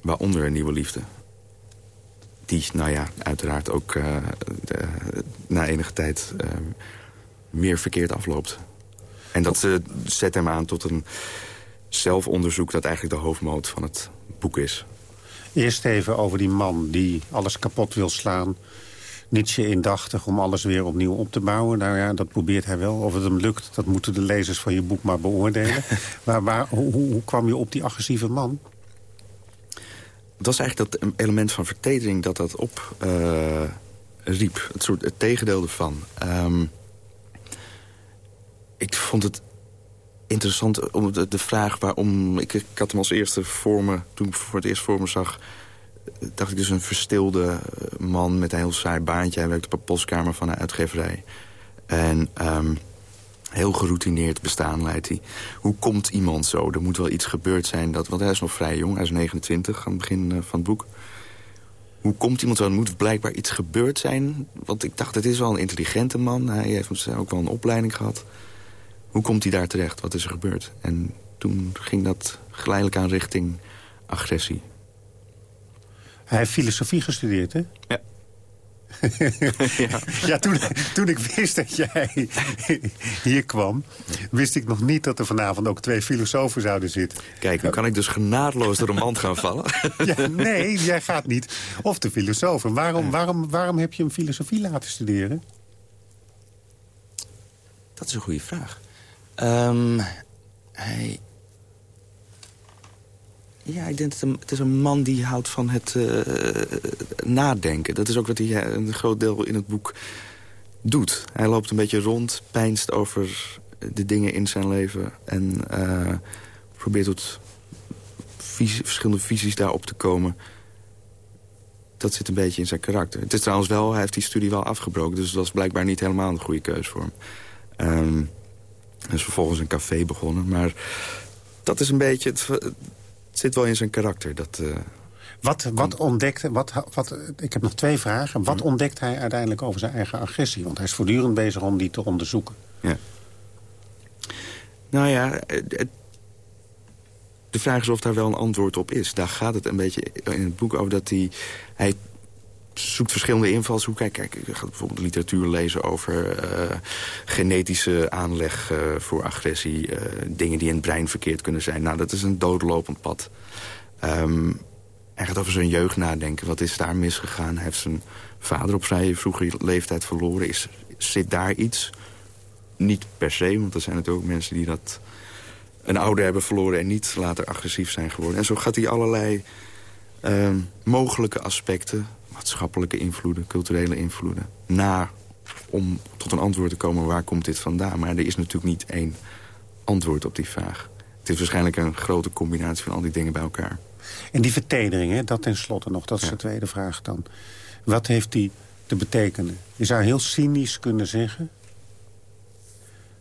waaronder een nieuwe liefde. Die, nou ja, uiteraard ook uh, de, na enige tijd uh, meer verkeerd afloopt. En dat zet hem aan tot een zelfonderzoek... dat eigenlijk de hoofdmoot van het boek is. Eerst even over die man die alles kapot wil slaan. Nietzsche indachtig om alles weer opnieuw op te bouwen. Nou ja, dat probeert hij wel. Of het hem lukt, dat moeten de lezers van je boek maar beoordelen. maar waar, hoe, hoe, kwam je op die agressieve man? Het was eigenlijk dat element van vertedering dat dat op uh, riep. Het, soort, het tegendeel ervan. Um, ik vond het interessant om de, de vraag waarom... Ik, ik, had hem als eerste voor me, toen ik voor het eerst voor me zag... dacht ik dus een verstilde eh, man met een heel saai baantje. Hij werkte op een postkamer van een uitgeverij. En um, heel geroutineerd bestaan leidt hij. Hoe komt iemand zo? Er moet wel iets gebeurd zijn. Dat, want hij is nog vrij jong, hij is 29 aan het begin eh, van het boek. Hoe komt iemand zo? Er moet blijkbaar iets gebeurd zijn. Want ik dacht, het is wel een intelligente man. Hij heeft ook wel een opleiding gehad hoe komt hij daar terecht? Wat is er gebeurd? En toen ging dat geleidelijk aan richting agressie. Hij heeft filosofie gestudeerd, hè? Ja. ja, ja toen, toen ik wist dat jij hier kwam... wist ik nog niet dat er vanavond ook twee filosofen zouden zitten. Kijk, nu kan ik dus genadeloos door een mand gaan vallen. ja, nee, jij gaat niet. Of de filosofen. Waarom, waarom, waarom heb je hem filosofie laten studeren? Dat is een goede vraag. Um, hij... Ja, ik denk dat het is een man die houdt van het uh, nadenken. Dat is ook wat hij een groot deel in het boek doet. Hij loopt een beetje rond, pijnst over de dingen in zijn leven... en uh, probeert tot verschillende visies daarop te komen. Dat zit een beetje in zijn karakter. Het is trouwens wel, hij heeft die studie wel afgebroken... dus dat was blijkbaar niet helemaal een goede keus voor hem. Um, hij is vervolgens een café begonnen. Maar dat is een beetje... Het, zit wel in zijn karakter. Dat, uh, wat, wat ontdekte... Wat, wat, ik heb nog twee vragen. Wat ontdekt hij uiteindelijk over zijn eigen agressie? Want hij is voortdurend bezig om die te onderzoeken. Ja. Nou ja, de vraag is of daar wel een antwoord op is. Daar gaat het een beetje in het boek over dat hij... hij zoekt verschillende invalshoeken. Kijk, je gaat bijvoorbeeld literatuur lezen over uh, genetische aanleg uh, voor agressie. Uh, dingen die in het brein verkeerd kunnen zijn. Nou, dat is een doodlopend pad. Um, hij gaat over zijn jeugd nadenken. Wat is daar misgegaan? Heeft zijn vader op vrij vroege leeftijd verloren. Is, zit daar iets? Niet per se, want er zijn natuurlijk ook mensen die dat een ouder hebben verloren... en niet later agressief zijn geworden. En zo gaat hij allerlei uh, mogelijke aspecten maatschappelijke invloeden, culturele invloeden... na om tot een antwoord te komen waar komt dit vandaan. Maar er is natuurlijk niet één antwoord op die vraag. Het is waarschijnlijk een grote combinatie van al die dingen bij elkaar. En die vertedering, hè, dat tenslotte nog, dat is de tweede vraag dan. Wat heeft die te betekenen? Je zou heel cynisch kunnen zeggen...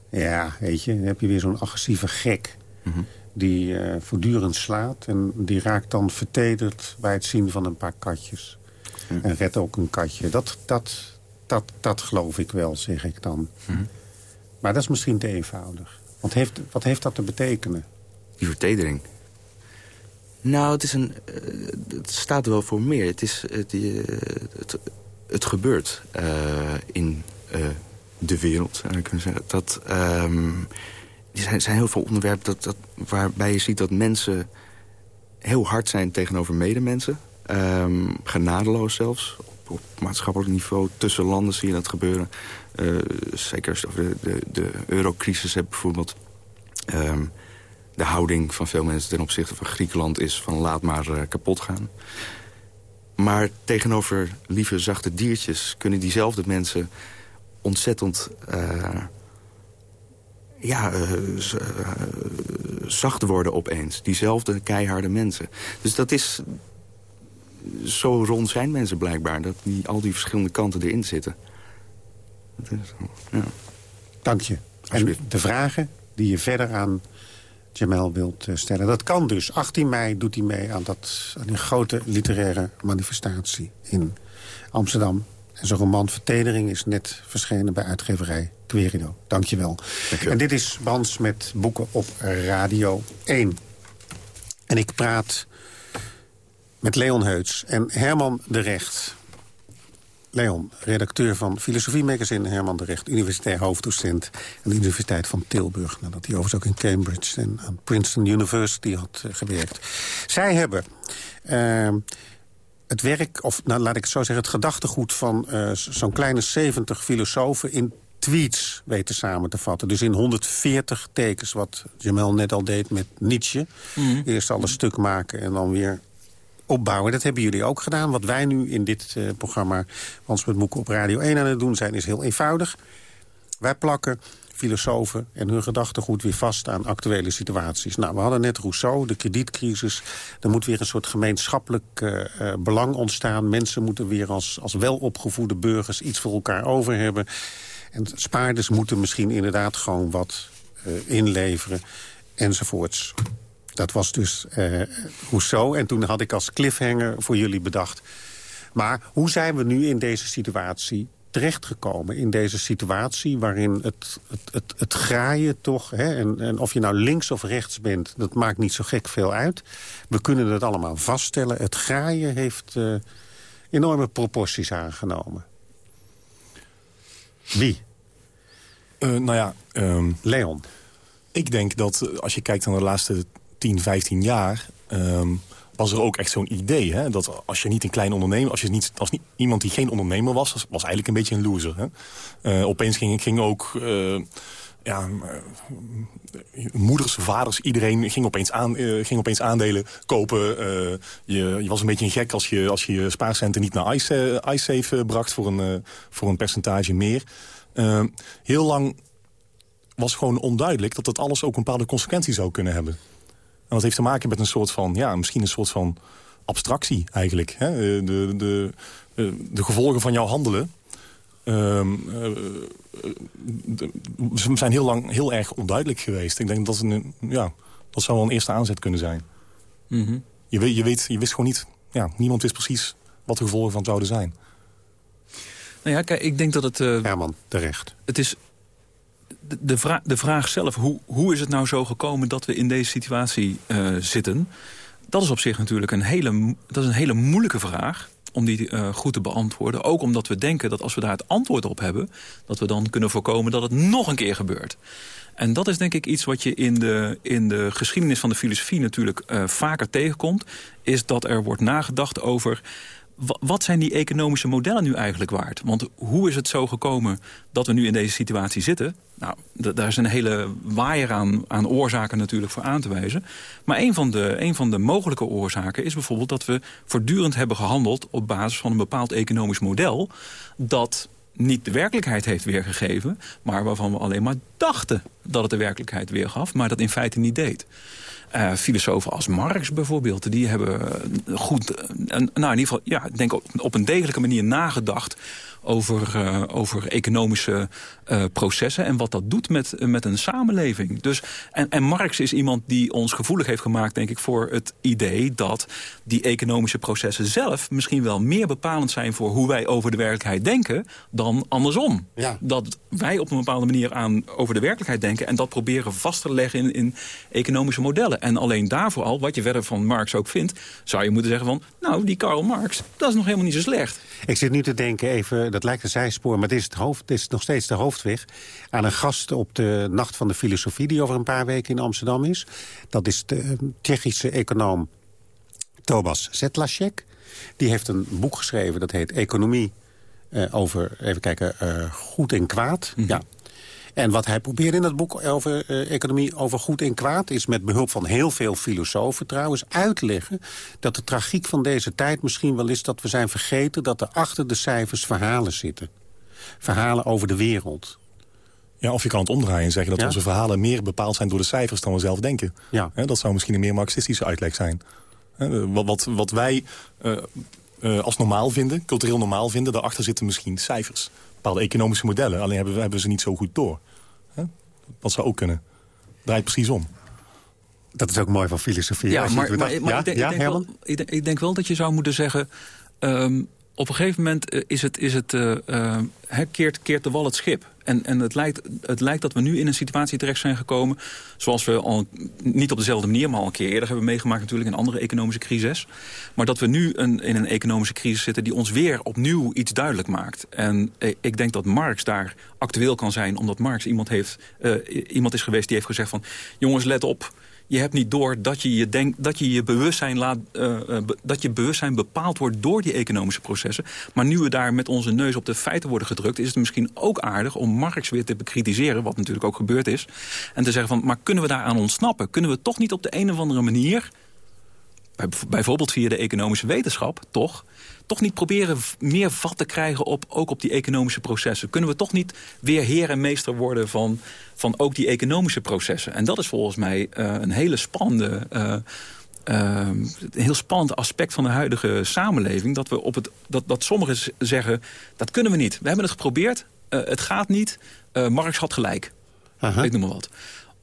ja, weet je, dan heb je weer zo'n agressieve gek... Mhm. die uh, voortdurend slaat en die raakt dan vertederd... bij het zien van een paar katjes. En red ook een katje. Dat, dat, dat, dat geloof ik wel, zeg ik dan. Mhm. Maar dat is misschien te eenvoudig. Want heeft, wat heeft dat te betekenen? Die vertedering? Nou, het, is een, uh, het staat er wel voor meer. Het, is, het, uh, het, het gebeurt uh, in de wereld, zou ik kunnen zeggen. Dat, um, er zijn, zijn heel veel onderwerpen dat, dat, waarbij je ziet dat mensen heel hard zijn tegenover medemensen. Um, genadeloos zelfs. Op, maatschappelijk niveau. Tussen landen zie je dat gebeuren. Uh, zeker als de, de, de eurocrisis hebt bijvoorbeeld. Um, de houding van veel mensen ten opzichte van Griekenland is van laat maar uh, kapot gaan. Maar tegenover lieve, zachte diertjes... kunnen diezelfde mensen ontzettend... Uh, ja, zacht worden opeens. Diezelfde keiharde mensen. Dus dat is... Zo rond zijn mensen blijkbaar. Dat die, al die verschillende kanten erin zitten. Is, ja. Dank je. En de vragen die je verder aan Jamel wilt eh, stellen. Dat kan dus. 18 mei doet hij mee aan, dat, aan die grote literaire manifestatie in Amsterdam. En zijn roman Vertedering is net verschenen bij uitgeverij Querido. Dank je wel. En dit is Bans met boeken op Radio 1. En ik praat met Leon Heuts en Herman de Recht. Leon, redacteur van Filosofie Magazine, Herman de Recht... universitair hoofddocent aan de Universiteit van Tilburg. Nadat hij overigens ook in Cambridge en aan Princeton University had uh, gewerkt. Zij hebben uh, het werk, of nou, laat ik het zo zeggen... het gedachtegoed van uh, zo'n kleine 70 filosofen... in tweets weten samen te vatten. Dus in 140 tekens, wat Jamel net al deed met Nietzsche. Mm. Eerst al een stuk maken en dan weer opbouwen. Dat hebben jullie ook gedaan. Wat wij nu in dit uh, programma Hans met Boeken op Radio 1 aan het doen zijn... is heel eenvoudig. Wij plakken filosofen en hun gedachtegoed weer vast aan actuele situaties. Nou, we hadden net Rousseau, de kredietcrisis. Er moet weer een soort gemeenschappelijk uh, uh, belang ontstaan. Mensen moeten weer als, als welopgevoede burgers iets voor elkaar over hebben. En spaarders moeten misschien inderdaad gewoon wat inleveren enzovoorts. Dat was dus uh, Rousseau. En toen had ik als cliffhanger voor jullie bedacht. Maar hoe zijn we nu in deze situatie terechtgekomen? In deze situatie waarin het, het, het, het graaien toch... Hè, en, en of je nou links of rechts bent, dat maakt niet zo gek veel uit. We kunnen het allemaal vaststellen. Het graaien heeft uh, enorme proporties aangenomen. Wie? Uh, nou ja... Um, Leon. Ik denk dat als je kijkt naar de laatste 10, 15 jaar... Um, was er ook echt zo'n idee. Hè? Dat als je niet een klein ondernemer... als je niet, als niet, iemand die geen ondernemer was... was, eigenlijk een beetje een loser. Hè? Uh, opeens ging, ging ook... Uh, ja, uh, moeders, vaders, iedereen ging opeens, aan, ging opeens aandelen kopen. Je, je was een beetje een gek als je als je spaarcenten niet naar iSafe, bracht... voor een, voor een percentage meer. heel lang was gewoon onduidelijk dat dat alles ook een bepaalde consequenties zou kunnen hebben. En dat heeft te maken met een soort van, ja, misschien een soort van abstractie eigenlijk. Hè? De, de, de, de gevolgen van jouw handelen um, uh, de, zijn heel lang heel erg onduidelijk geweest. Ik denk dat een, ja, dat zou wel een eerste aanzet kunnen zijn. Mm -hmm. je, weet, je, weet, je wist gewoon niet, ja, niemand wist precies wat de gevolgen van zouden zijn. Nou ja, kijk, ik denk dat het... Uh, Herman, terecht. Het is de, vraag, de vraag zelf, hoe, hoe is het nou zo gekomen dat we in deze situatie uh, zitten... dat is op zich natuurlijk een hele, dat is een hele moeilijke vraag om die uh, goed te beantwoorden. Ook omdat we denken dat als we daar het antwoord op hebben... dat we dan kunnen voorkomen dat het nog een keer gebeurt. En dat is denk ik iets wat je in de, in de geschiedenis van de filosofie natuurlijk uh, vaker tegenkomt. Is dat er wordt nagedacht over wat zijn die economische modellen nu eigenlijk waard? Want hoe is het zo gekomen dat we nu in deze situatie zitten? Nou, daar is een hele waaier aan, aan oorzaken natuurlijk voor aan te wijzen. Maar een van, de, een van de mogelijke oorzaken is bijvoorbeeld dat we voortdurend hebben gehandeld... op basis van een bepaald economisch model... dat niet de werkelijkheid heeft weergegeven... maar waarvan we alleen maar dachten dat het de werkelijkheid weergaf... maar dat in feite niet deed. Uh, filosofen als Marx bijvoorbeeld, die hebben goed, uh, nou in ieder geval, ja, denk op een degelijke manier nagedacht over, over economische uh, processen... en wat dat doet met, met een samenleving. Dus, en, en Marx is iemand die ons gevoelig heeft gemaakt... denk ik, voor het idee dat die economische processen zelf... misschien wel meer bepalend zijn voor hoe wij over de werkelijkheid denken... dan andersom. Ja. Dat wij op een bepaalde manier aan over de werkelijkheid denken... en dat proberen vast te leggen in, in economische modellen. En alleen daarvoor al, wat je verder van Marx ook vindt... zou je moeten zeggen van, nou, die Karl Marx, dat is nog helemaal niet zo slecht. Ik zit nu te denken even dat lijkt een zijspoor, maar het is, het, hoofd, het is nog steeds de aan een gast op de Nacht van de Filosofie... die over een paar weken in Amsterdam is. Dat is de eh, Tsjechische econoom Thomas Zetlasek. Die heeft een boek geschreven, dat heet Economie... Uh, over, even kijken, uh, goed en kwaad. Mm -hmm. Ja. En wat hij probeert in dat boek over economie over goed en kwaad... is met behulp van heel veel filosofen trouwens uitleggen... dat de tragiek van deze tijd misschien wel is dat we zijn vergeten... dat er achter de cijfers verhalen zitten. Verhalen over de wereld. Ja, of je kan het omdraaien en zeggen dat onze verhalen meer bepaald zijn door de cijfers dan we zelf denken. Ja. dat zou misschien een meer marxistische uitleg zijn. wat, wat, wat wij uh, uh, als normaal vinden, cultureel normaal vinden, daarachter zitten misschien cijfers. Bepaalde economische modellen, alleen hebben we, hebben ze niet zo goed door. Dat zou ook kunnen. Draait precies om. Dat is ook mooi van filosofie. Ja, maar, maar, maar, ik, denk, ik, denk wel, ik, denk wel dat je zou moeten zeggen... Um, op een gegeven moment eh, is het, is het, uh, uh, keert, keert de wal het schip. En, en het, lijkt, het lijkt dat we nu in een situatie terecht zijn gekomen... zoals we al niet op dezelfde manier, maar al een keer eerder hebben meegemaakt... natuurlijk in andere economische crisis. Maar dat we nu een, in een economische crisis zitten... die ons weer opnieuw iets duidelijk maakt. En ik denk dat Marx daar actueel kan zijn... omdat Marx iemand, heeft, iemand is geweest die heeft gezegd van... jongens, let op, je hebt niet door dat je je, denk, dat je, je bewustzijn laat, uh, dat je bewustzijn bepaald wordt door die economische processen. Maar nu we daar met onze neus op de feiten worden gedrukt, is het misschien ook aardig om Marx weer te bekritiseren, wat natuurlijk ook gebeurd is. En te zeggen van, maar kunnen we daaraan ontsnappen? Kunnen we toch niet op de een of andere manier bijvoorbeeld via de economische wetenschap, toch... toch niet proberen meer vat te krijgen op, ook op die economische processen? Kunnen we toch niet weer heer en meester worden van, van ook die economische processen? En dat is volgens mij uh, een hele spannende... Uh, uh, een heel spannend aspect van de huidige samenleving. Dat, we op het, dat, dat sommigen zeggen, dat kunnen we niet. We hebben het geprobeerd, het gaat niet. Marx had gelijk. Ik noem maar wat.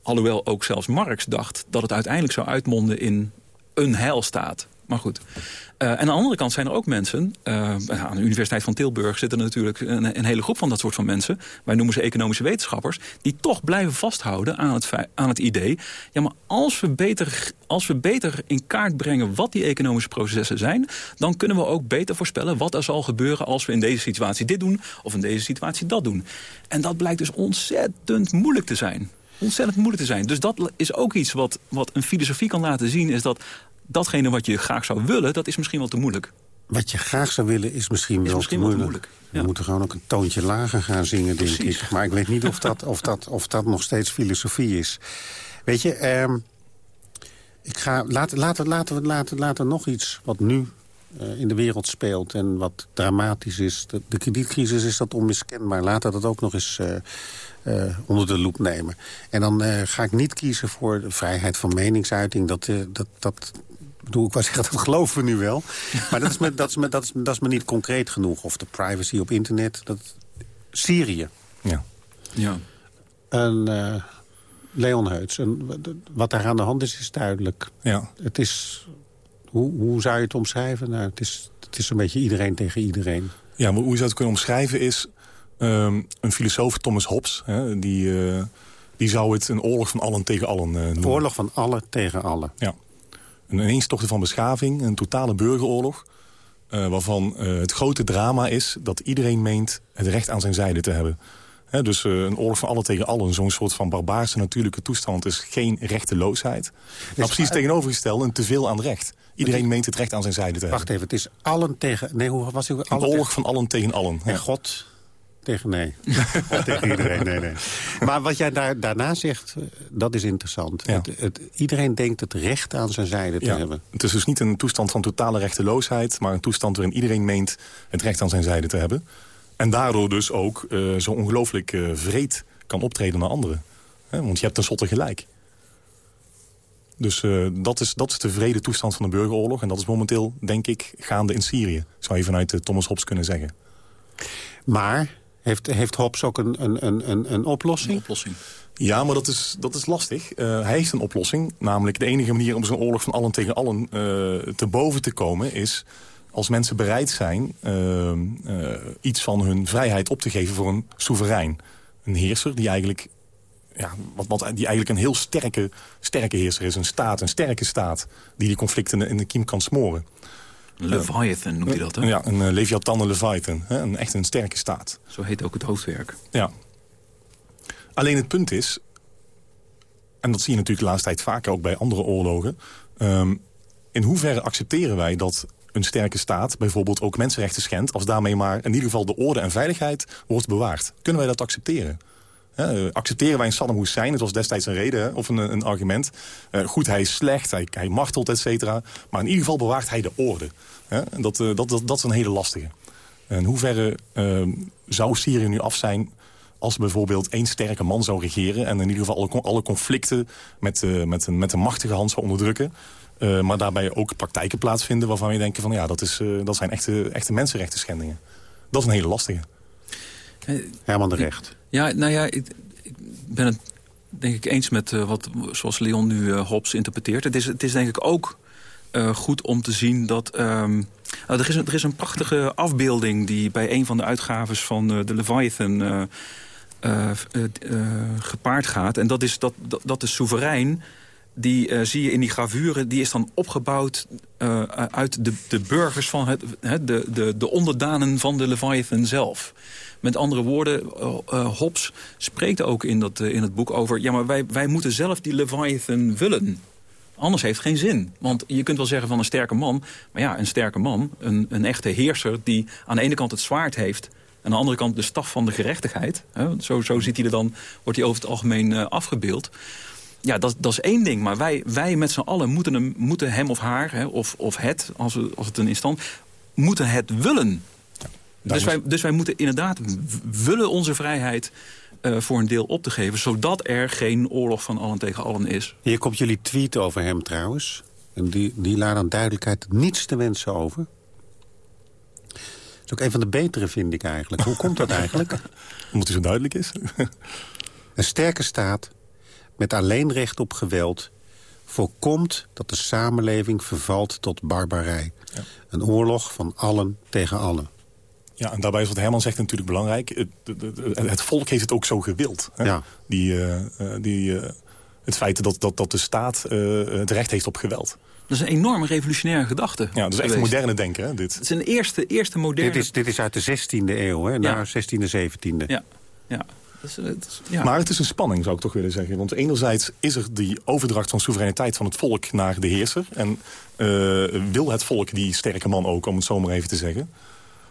Alhoewel ook zelfs Marx dacht dat het uiteindelijk zou uitmonden in een heilstaat. Maar goed. Uh, en aan de andere kant zijn er ook mensen... Uh, aan de Universiteit van Tilburg zitten er natuurlijk een, een, hele groep van dat soort van mensen. Wij noemen ze economische wetenschappers. Die toch blijven vasthouden aan het, aan het idee... ja, maar als we, beter, als we beter in kaart brengen wat die economische processen zijn... dan kunnen we ook beter voorspellen wat er zal gebeuren... als we in deze situatie dit doen of in deze situatie dat doen. En dat blijkt dus ontzettend moeilijk te zijn ontzettend moeilijk te zijn. Dus dat is ook iets wat, wat een filosofie kan laten zien... is dat datgene wat je graag zou willen, dat is misschien wel te moeilijk. Wat je graag zou willen is misschien, wel, te moeilijk. We moeten gewoon ook een toontje lager gaan zingen, denk ik. Maar ik weet niet of dat, of, dat, of dat nog steeds filosofie is. Weet je, eh, ik ga, laten, laten, laten, we, laten, laten nog iets wat nu uh, in de wereld speelt... en wat dramatisch is. De, de kredietcrisis is dat onmiskenbaar. Laten we dat ook nog eens... Uh, uh, onder de loep nemen. En dan ga ik niet kiezen voor de vrijheid van meningsuiting. Dat, dat, dat, bedoel, ik wou zeggen, dat geloven we nu wel. Maar dat is, me, dat, is me, dat, is, dat is me niet concreet genoeg. Of de privacy op internet. Dat, Syrië. Ja. ja. En, Leon Heuts. En wat daar aan de hand is, is duidelijk. Ja. Het is... Hoe, hoe zou je het omschrijven? Nou, het, is, het is een beetje iedereen tegen iedereen. Ja, maar hoe je zou het kunnen omschrijven is... Um, een filosoof, Thomas Hobbes, hè, die, uh, die zou het een oorlog van allen tegen allen uh, noemen. Oorlog van allen tegen allen. Ja. Een ineenstochten van beschaving, een totale burgeroorlog... Uh, waarvan het grote drama is dat iedereen meent het recht aan zijn zijde te hebben. He, dus een oorlog van allen tegen allen, zo'n soort van barbaarse natuurlijke toestand... is geen rechteloosheid. Maar precies tegenovergesteld een teveel aan recht. Iedereen meent het recht aan zijn zijde te Wacht hebben. Wacht even, het is allen tegen... Nee, hoe was het? Een oorlog tegen... van allen tegen allen. En God tegen nee. of tegen iedereen, nee, nee. Maar wat jij daar, daarna zegt, eh, dat is interessant. Ja. Het, het, iedereen denkt het recht aan zijn zijde te ja. hebben. Het is dus niet een toestand van totale rechteloosheid... maar een toestand waarin iedereen meent het recht aan zijn zijde te hebben. En daardoor dus ook uh, zo ongelooflijk uh, vreed kan optreden naar anderen. He, want je hebt tenslotte gelijk. Dus uh, dat, is, dat is de vrede toestand van de burgeroorlog. En dat is momenteel, denk ik, gaande in Syrië. Zou je vanuit Thomas Hobbes kunnen zeggen. Maar heeft, heeft Hobbes ook een, een, een, een oplossing? Een oplossing. Ja, maar dat is, dat is lastig. Uh, hij heeft een oplossing. Namelijk de enige manier om zo'n oorlog van allen tegen allen uh, te boven te komen... is als mensen bereid zijn uh, iets van hun vrijheid op te geven voor een soeverein. Een heerser die eigenlijk, ja, wat, wat, die eigenlijk een heel sterke, sterke heerser is. Een staat, een sterke staat die die conflicten in de kiem kan smoren. Leviathan noemt hij dat, hè? Ja, een uh, Leviathan Leviathan. Hè? Een, echt een sterke staat. Zo heet ook het hoofdwerk. Ja. Alleen het punt is... en dat zie je natuurlijk de laatste tijd vaker ook bij andere oorlogen... Um, in hoeverre accepteren wij dat een sterke staat... bijvoorbeeld ook mensenrechten schendt... als daarmee maar in ieder geval de orde en veiligheid wordt bewaard? Kunnen wij dat accepteren? Accepteren wij een Saddam Hussein? Het was destijds een reden of een, een argument. Uh, goed, hij is slecht, hij, hij martelt, et cetera. Maar in ieder geval bewaart hij de orde. Dat, uh, dat, dat, dat is een hele lastige. In hoeverre uh, zou Syrië nu af zijn als bijvoorbeeld één sterke man zou regeren... en in ieder geval alle, conflicten met, met, een, met machtige hand zou onderdrukken... Maar daarbij ook praktijken plaatsvinden waarvan je denken van... ja, dat, is, dat zijn echte, echte mensenrechten schendingen. Dat is een hele lastige. Herman de Recht. Ja, nou ja, ik, ben het denk ik eens met uh, wat, zoals Leon nu uh, Hobbes interpreteert. Het is, het is denk ik ook uh, goed om te zien dat... Um, er, is er is een prachtige afbeelding die bij een van de uitgaves van de Leviathan... gepaard gaat. En dat is dat, dat, dat de soeverein die uh, zie je in die gravuren, die is dan opgebouwd uh, uit de, de burgers van het, he, de, de, de onderdanen van de Leviathan zelf. Met andere woorden, uh, Hobbes spreekt ook in, dat, in het boek over... ja, maar wij, wij moeten zelf die Leviathan willen. Anders heeft geen zin. Want je kunt wel zeggen van een sterke man... maar ja, een sterke man, een, een echte heerser... die aan de ene kant het zwaard heeft... aan de andere kant de staf van de gerechtigheid. Hè, zo, zo ziet hij er dan, wordt hij over het algemeen afgebeeld ja, dat, dat is één ding. Maar wij, wij met z'n allen moeten hem, moeten hem of haar, hè, of, of het, als, we, als het een instand, moeten het willen. Ja, dus, wij, dus wij moeten inderdaad willen onze vrijheid uh, voor een deel op te geven... zodat er geen oorlog van allen tegen allen is. Hier komt jullie tweet over hem trouwens. En die, die laat aan duidelijkheid niets te wensen over. Dat is ook een van de betere, vind ik eigenlijk. Hoe komt dat eigenlijk? Omdat hij zo duidelijk is. een sterke staat met alleen recht op geweld voorkomt dat de samenleving vervalt tot barbarij. Ja. Een oorlog van allen tegen allen. Ja, en daarbij is wat Herman zegt natuurlijk belangrijk. Het, het, het volk heeft het ook zo gewild. Hè? Ja. Die, uh, die, uh, het feit dat, dat, dat de staat uh, het recht heeft op geweld. Dat is een enorme revolutionaire gedachte. Ja, dat is echt een moderne denken, hè, dit. Het is een eerste, eerste moderne... Dit is, dit is uit de 16e eeuw, hè, ja. naar 16e, 17e. Ja, ja. Dat is, dat is, ja. Maar het is een spanning, zou ik toch willen zeggen. Want enerzijds is er die overdracht van soevereiniteit van het volk naar de heerser. En uh, wil het volk die sterke man ook, om het zo maar even te zeggen.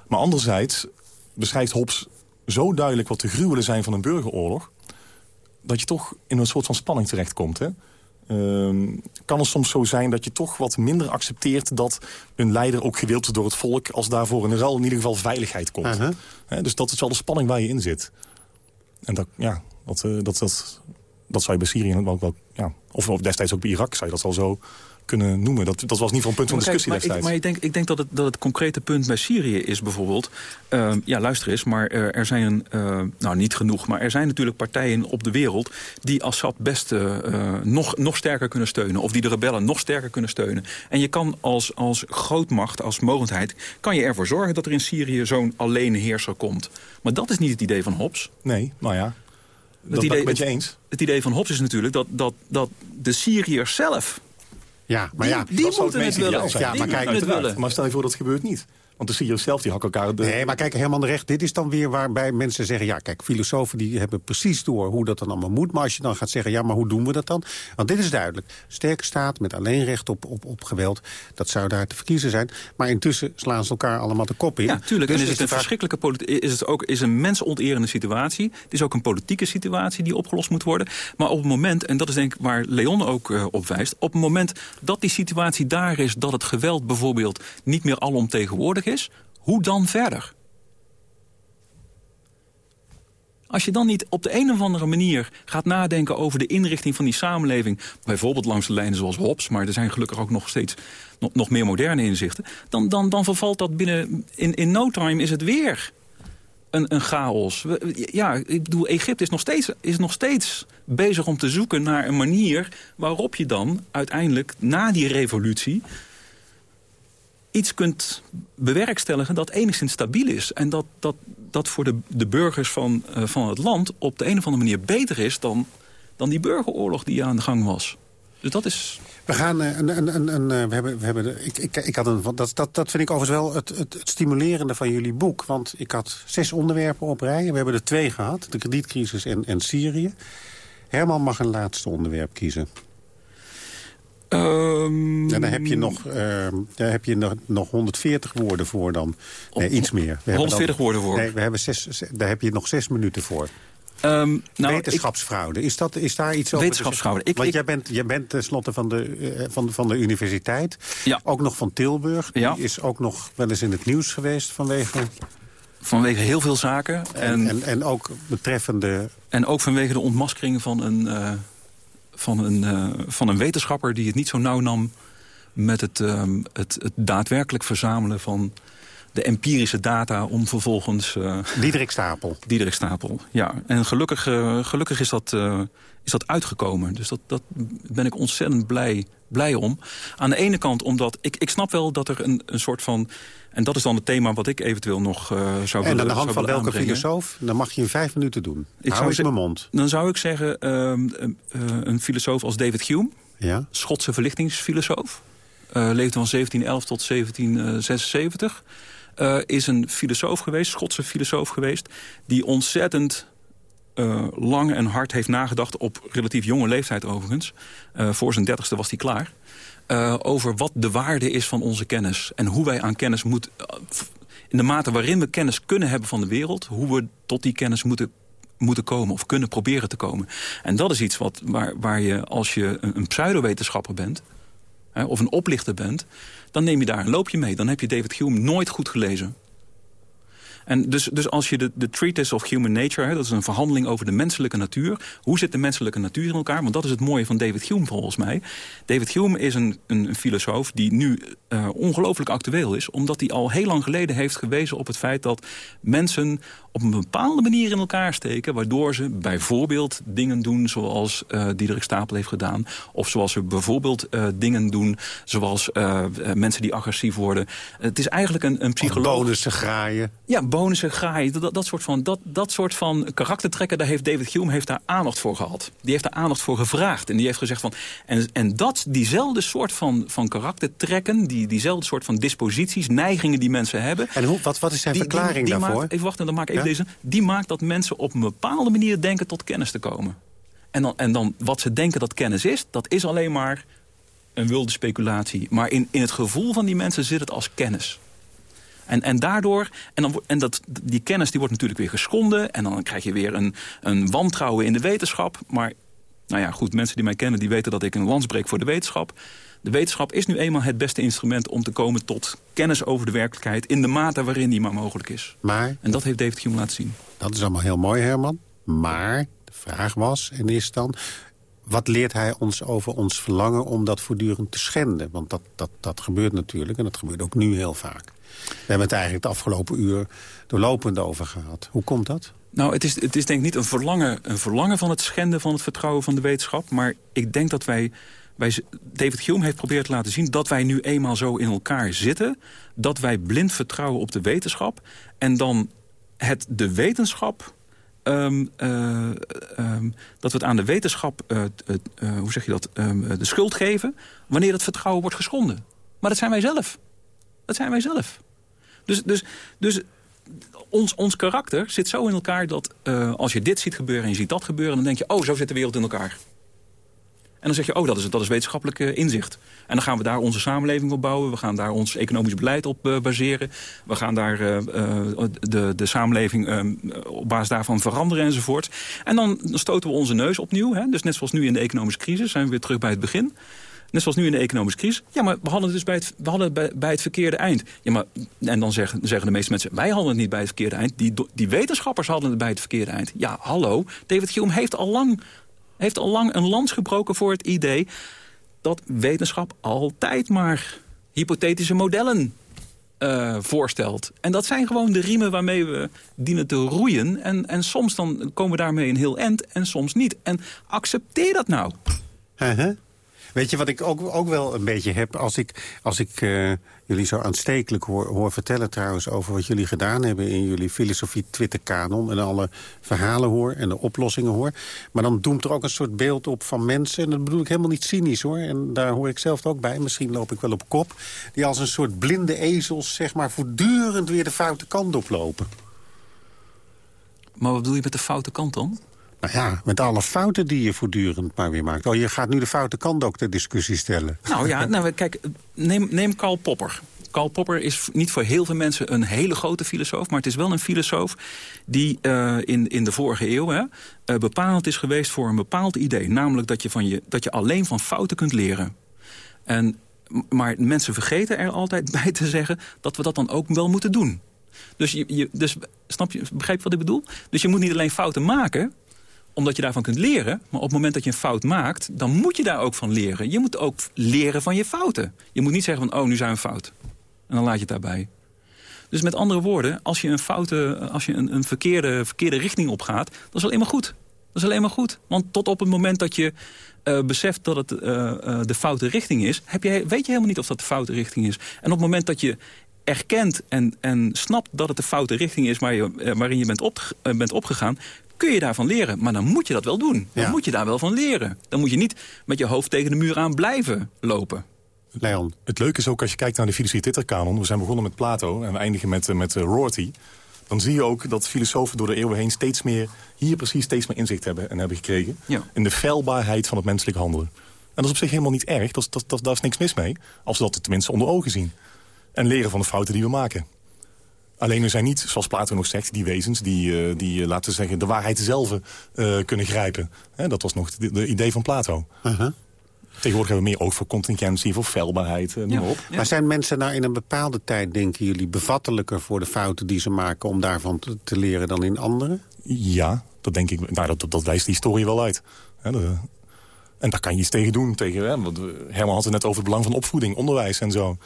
Maar anderzijds beschrijft Hobbes zo duidelijk wat de gruwelen zijn van een burgeroorlog... dat je toch in een soort van spanning terechtkomt. Hè? Uh, kan het soms zo zijn dat je toch wat minder accepteert... dat een leider ook gewild wordt door het volk... als daarvoor in ruil in ieder geval veiligheid komt. Uh -huh. He, dus dat is wel de spanning waar je in zit. En dat, ja, dat, uh, dat, dat, dat zou je bij Syrië ook wel... Ja, of, of destijds ook bij Irak zou je dat wel zo kunnen noemen. Dat, dat was niet van een punt van discussie maar destijds. Ik, maar ik denk, ik denk dat, het, dat het concrete punt bij Syrië is bijvoorbeeld... Uh, ja, luister eens, maar er, er zijn, uh, nou niet genoeg... maar er zijn natuurlijk partijen op de wereld... die Assad best uh, nog, nog sterker kunnen steunen. Of die de rebellen nog sterker kunnen steunen. En je kan als, als grootmacht, als mogelijkheid... kan je ervoor zorgen dat er in Syrië zo'n alleenheerser komt. Maar dat is niet het idee van Hobbes. Nee, nou ja. Dat het idee, ben je eens. Het, het idee van Hobbes is natuurlijk dat, dat, dat de Syriërs zelf ja, maar die, ja, die moeten het willen. Ja, maar, kijk, het willen. maar stel je voor dat gebeurt niet. Want de Syriërs zelf die hakken elkaar... De... Nee, maar kijk, de Recht, dit is dan weer waarbij mensen zeggen... ja, kijk, filosofen die hebben precies door hoe dat dan allemaal moet. Maar als je dan gaat zeggen, ja, maar hoe doen we dat dan? Want dit is duidelijk. Sterke staat met alleen recht op, op, op geweld. Dat zou daar te verkiezen zijn. Maar intussen slaan ze elkaar allemaal de kop in. Ja, tuurlijk. Dus en is het een vraag... verschrikkelijke is het ook is een mensonterende situatie. Het is ook een politieke situatie die opgelost moet worden. Maar op het moment, en dat is denk ik waar Leon ook uh, op wijst... op het moment dat die situatie daar is... dat het geweld bijvoorbeeld niet meer alomtegenwoordig is... Hoe dan verder? Als je dan niet op de een of andere manier gaat nadenken over de inrichting van die samenleving... bijvoorbeeld langs de lijnen zoals Hobbes... maar er zijn gelukkig ook nog steeds nog, nog meer moderne inzichten... Dan, dan, dan vervalt dat binnen... In, in no time is het weer een, een chaos. Ja, ik bedoel, Egypte is nog, steeds, is nog steeds bezig om te zoeken naar een manier... waarop je dan uiteindelijk na die revolutie iets kunt bewerkstelligen dat enigszins stabiel is. En dat, dat, dat voor de, de burgers van, uh, van het land op de een of andere manier beter is... dan, dan die burgeroorlog die aan de gang was. Dus dat is... We gaan uh, een, een, een, een, we hebben, we hebben ik, ik, ik had een, dat, dat, dat vind ik overigens wel het, het, stimulerende van jullie boek. Want ik had zes onderwerpen op rij. We hebben er twee gehad. De kredietcrisis en, en Syrië. Herman mag een laatste onderwerp kiezen. Um, en daar heb je, nog, uh, daar heb je nog, nog 140 woorden voor dan. Nee, iets meer. We 140 dan, woorden voor? Nee, we hebben zes, daar heb je nog zes minuten voor. Ehm, nou, Wetenschapsfraude, is, dat, is daar iets over? Wetenschapsfraude. Ik, Want jij, bent, jij bent tenslotte van de, uh, van, van de universiteit. Ja. Ook nog van Tilburg. Ja. Die is ook nog wel eens in het nieuws geweest vanwege... Vanwege heel veel zaken. En, en, en, ook betreffende... En ook vanwege de ontmaskering van een, uh, van, een, uh, van een wetenschapper... die het niet zo nauw nam met het, um, het, het daadwerkelijk verzamelen van de empirische data om vervolgens... Uh, Diederik Stapel. Diederik Stapel, ja. En gelukkig, uh, gelukkig is, dat, uh, is dat uitgekomen. Dus dat, dat ben ik ontzettend blij, blij om. Aan de ene kant omdat... Ik, ik snap wel dat er een, een soort van... En dat is dan het thema wat ik eventueel nog zou willen En aan de hand van welke aanbrengen. filosoof? Dan mag je in vijf minuten doen. Ik Hou eens mijn mond. Dan zou ik zeggen een filosoof als David Hume. Ja? Schotse verlichtingsfilosoof. leefde van 1711 tot 1776 uh, is een filosoof geweest, Schotse filosoof geweest... die ontzettend uh, lang en hard heeft nagedacht... op relatief jonge leeftijd overigens. Uh, voor zijn dertigste was hij klaar. over wat de waarde is van onze kennis. En hoe wij aan kennis moeten... in de mate waarin we kennis kunnen hebben van de wereld... hoe we tot die kennis moeten moeten komen of kunnen proberen te komen. En dat is iets wat, waar, waar je, als je een, een pseudowetenschapper bent... Hè, of een oplichter bent, dan neem je daar een loopje mee. Dan heb je David Hume nooit goed gelezen. En dus, dus als je de, Treatise of Human Nature... Dat is een verhandeling over de menselijke natuur... hoe zit de menselijke natuur in elkaar? Want dat is het mooie van David Hume volgens mij. David Hume is een, een, een filosoof die nu uh, ongelooflijk actueel is... omdat hij al heel lang geleden heeft gewezen op het feit... dat mensen op een bepaalde manier in elkaar steken... waardoor ze bijvoorbeeld dingen doen zoals uh, Diederik Stapel heeft gedaan... of zoals ze bijvoorbeeld uh, dingen doen zoals uh, mensen die agressief worden. het is eigenlijk een, een psycholoog... Of bonussen graaien. Ja, bonussen graaien. Dat, dat, soort van, dat, dat soort van karaktertrekken, daar heeft David Hume heeft daar aandacht voor gehad. Die heeft daar aandacht voor gevraagd. En die heeft gezegd van... En, en dat, diezelfde soort van, van karaktertrekken, die, diezelfde soort van disposities, neigingen die mensen hebben... En hoe, wat, wat is zijn die, verklaring die, die daarvoor? Maakt, even wachten, dan maak ik even ja? Die maakt dat mensen op een bepaalde manier denken tot kennis te komen. En dan, en dan wat ze denken dat kennis is, dat is alleen maar een wilde speculatie. Maar in, in het gevoel van die mensen zit het als kennis. En, en daardoor, en, dan, en dat, die kennis die wordt natuurlijk weer geschonden... en dan krijg je weer een, een wantrouwen in de wetenschap. Maar nou ja, goed, mensen die mij kennen... die weten dat ik een lans breek voor de wetenschap. De wetenschap is nu eenmaal het beste instrument om te komen tot kennis over de werkelijkheid... in de mate waarin die maar mogelijk is. Maar, en dat heeft David Hume laten zien. Dat is allemaal heel mooi, Herman. Maar de vraag was en is dan... wat leert hij ons over ons verlangen om dat voortdurend te schenden? Want dat, dat, dat gebeurt natuurlijk en dat gebeurt ook nu heel vaak. We hebben het eigenlijk het afgelopen uur doorlopend over gehad. Hoe komt dat? Nou, het is, het is denk ik niet een verlangen, een verlangen van het schenden van het vertrouwen van de wetenschap. Maar ik denk dat wij, wij... David Hume heeft geprobeerd te laten zien dat wij nu eenmaal zo in elkaar zitten. Dat wij blind vertrouwen op de wetenschap. En dan het de wetenschap... Um, uh, um, dat we het aan de wetenschap, uh, uh, hoe zeg je dat, um, de schuld geven... wanneer het vertrouwen wordt geschonden. Maar dat zijn wij zelf. Dat zijn wij zelf. Dus, dus, dus ons, ons karakter zit zo in elkaar dat als je dit ziet gebeuren en je ziet dat gebeuren... dan denk je, oh, zo zit de wereld in elkaar. En dan zeg je, oh, dat is, dat is wetenschappelijk uh, inzicht. En dan gaan we daar onze samenleving op bouwen. We gaan daar ons economisch beleid op uh, baseren. We gaan daar uh, de, de samenleving op basis daarvan veranderen enzovoort. En dan, dan stoten we onze neus opnieuw. Hè? Dus net zoals nu in de economische crisis zijn we weer terug bij het begin. Net zoals nu in de economische crisis. Ja, maar we hadden het dus bij het, we hadden bij, bij het verkeerde eind. Ja, maar, en dan zeggen, zeggen de meeste mensen... wij hadden het niet bij het verkeerde eind. Die, die wetenschappers hadden het bij het verkeerde eind. Ja, hallo. David Hume heeft al lang, heeft al lang een lans gebroken voor het idee... dat wetenschap altijd maar hypothetische modellen uh, voorstelt. En dat zijn gewoon de riemen waarmee we dienen te roeien. En, en soms dan komen we daarmee een heel eind en soms niet. En accepteer dat nou. Uh. Weet je wat ik ook, ook wel een beetje heb? Als ik, als ik uh, jullie zo aanstekelijk hoor, hoor vertellen trouwens... over wat jullie gedaan hebben in jullie filosofie-Twitter-kanon... en alle verhalen hoor en de oplossingen hoor. Maar dan doemt er ook een soort beeld op van mensen... en dat bedoel ik helemaal niet cynisch hoor. En daar hoor ik zelf ook bij. Misschien loop ik wel op kop. Die als een soort blinde ezels zeg maar voortdurend weer de foute kant oplopen. Maar wat bedoel je met de foute kant dan? Nou ja, met alle fouten die je voortdurend maar weer maakt. Oh, je gaat nu de foute kant ook ter discussie stellen. Nou ja, nou, kijk, neem, neem Karl Popper. Karl Popper is niet voor heel veel mensen een hele grote filosoof... maar het is wel een filosoof die uh, in, in de vorige eeuw... Hè, uh, bepalend is geweest voor een bepaald idee. Namelijk dat je, van je, dat je alleen van fouten kunt leren. En, maar mensen vergeten er altijd bij te zeggen... dat we dat dan ook wel moeten doen. Dus, je, dus snap je, begrijp je wat ik bedoel? Dus je moet niet alleen fouten maken omdat je daarvan kunt leren. Maar op het moment dat je een fout maakt, dan moet je daar ook van leren. Je moet ook leren van je fouten. Je moet niet zeggen van, oh, nu zijn we fout. En dan laat je het daarbij. Dus met andere woorden, als je een, foute, als je een, een verkeerde, verkeerde richting opgaat... dat is alleen maar goed. Dat is alleen maar goed. Want tot op het moment dat je uh, beseft dat het uh, uh, de foute richting is... Heb je, weet je helemaal niet of dat de foute richting is. En op het moment dat je erkent en, en snapt dat het de foute richting is... Je, waarin je bent, op, bent opgegaan kun je daarvan leren. Maar dan moet je dat wel doen. Dan moet je daar wel van leren. Dan moet je niet met je hoofd tegen de muur aan blijven lopen. Leon. Het leuke is ook als je kijkt naar de filosofie Titterkanon. We zijn begonnen met Plato en we eindigen met, met uh, Rorty. Dan zie je ook dat filosofen door de eeuwen heen steeds meer... hier precies steeds meer inzicht hebben en hebben gekregen... in de feilbaarheid van het menselijk handelen. En dat is op zich helemaal niet erg. Dat, dat, dat, daar is niks mis mee. Als we dat tenminste onder ogen zien. En leren van de fouten die we maken. Alleen er zijn niet, zoals Plato nog zegt, die wezens... die, uh, die uh, laten we zeggen, de waarheid zelf uh, kunnen grijpen. Hè, dat was nog de, idee van Plato. -huh. Tegenwoordig hebben we meer oog voor contingentie, voor feilbaarheid, noem ja. op. Maar zijn mensen nou in een bepaalde tijd, denken jullie... bevattelijker voor de fouten die ze maken om daarvan te, te leren dan in andere? Ja, dat denk ik. Nou, dat, dat wijst de historie wel uit. Hè, de, en daar kan je iets tegen doen. Tegen, hè, want Herman had het net over het belang van opvoeding, onderwijs en zo.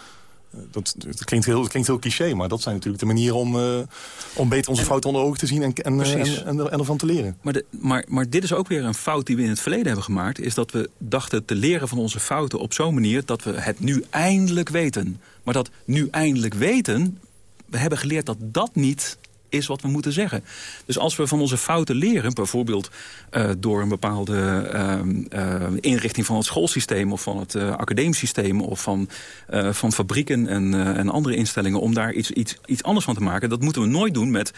Dat, dat, klinkt heel, dat klinkt heel cliché, maar dat zijn natuurlijk de manieren om, uh, om beter onze fouten onder ogen te zien en, en, en, en, en ervan te leren. Maar, de, maar, maar dit is ook weer een fout die we in het verleden hebben gemaakt. Is dat we dachten te leren van onze fouten op zo'n manier dat we het nu eindelijk weten. Maar dat nu eindelijk weten, we hebben geleerd dat dat niet is wat we moeten zeggen. Dus als we van onze fouten leren, bijvoorbeeld uh, door een bepaalde uh, uh, inrichting van het schoolsysteem... of van het academisch systeem of van, van fabrieken en, en andere instellingen... om daar iets, iets, iets anders van te maken, dat moeten we nooit doen met,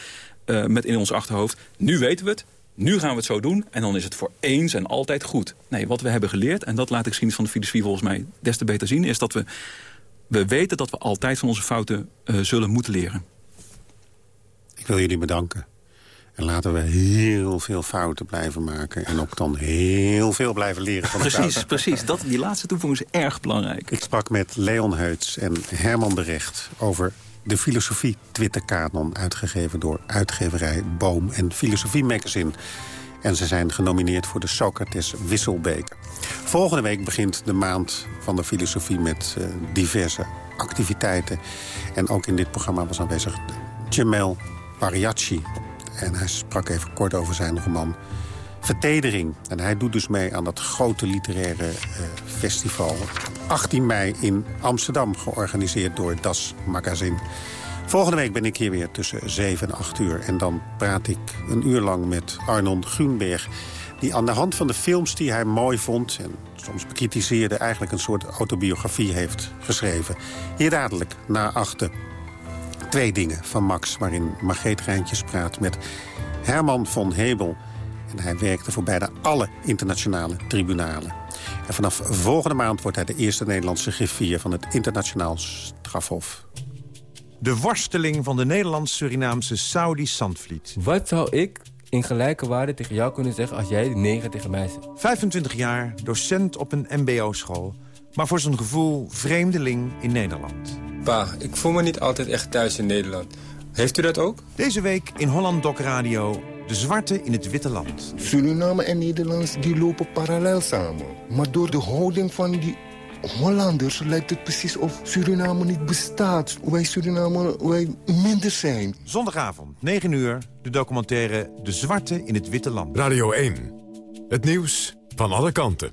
met in ons achterhoofd... nu weten we het, nu gaan we het zo doen en dan is het voor eens en altijd goed. Nee, wat we hebben geleerd, en dat laat ik zien van de filosofie volgens mij des te beter zien... is dat we, we weten dat we altijd van onze fouten zullen moeten leren. Ik wil jullie bedanken. En laten we heel veel fouten blijven maken. En ook dan heel veel blijven leren van de Precies, fouten. precies. Dat, die laatste toevoeging is erg belangrijk. Ik sprak met Leon Heuts en Herman de Recht over de filosofie Twitterkanon... uitgegeven door uitgeverij Boom en Filosofie Magazine. En ze zijn genomineerd voor de Socrates Wisselbeker. Volgende week begint de maand van de filosofie met uh, diverse activiteiten. En ook in dit programma was aanwezig Jamel Pariachi. En hij sprak even kort over zijn roman Vertedering. En hij doet dus mee aan dat grote literaire uh, festival. 18 mei in Amsterdam, georganiseerd door Das Magazine. Volgende week ben ik hier weer tussen 7 en 8 uur. En dan praat ik een uur lang met Arnon Grunberg... die aan de hand van de films die hij mooi vond... en soms bekritiseerde, eigenlijk een soort autobiografie heeft geschreven. Hier dadelijk, na achten twee dingen van Max... waarin Margreet Rijntjes praat met Herman von Hebel. En hij werkte voor bijna alle internationale tribunalen. En vanaf volgende maand wordt hij de eerste Nederlandse griffier... van het internationaal strafhof. De worsteling van de Nederlands-Surinaamse Saudi Sandvliet. Wat zou ik in gelijke waarde tegen jou kunnen zeggen... als jij negen tegen mij zegt? 25 jaar, docent op een mbo-school... maar voor zijn gevoel vreemdeling in Nederland. Pa, ik voel me niet altijd echt thuis in Nederland. Heeft u dat ook? Deze week in Holland Doc Radio... De zwarte in het witte land. Suriname en Nederlands die lopen parallel samen. Maar door de houding van die Hollanders lijkt het precies of Suriname niet bestaat. Wij Suriname, wij minder zijn. Zondagavond, 9 uur, de documentaire De Zwarte in het Witte Land. Radio 1, het nieuws van alle kanten.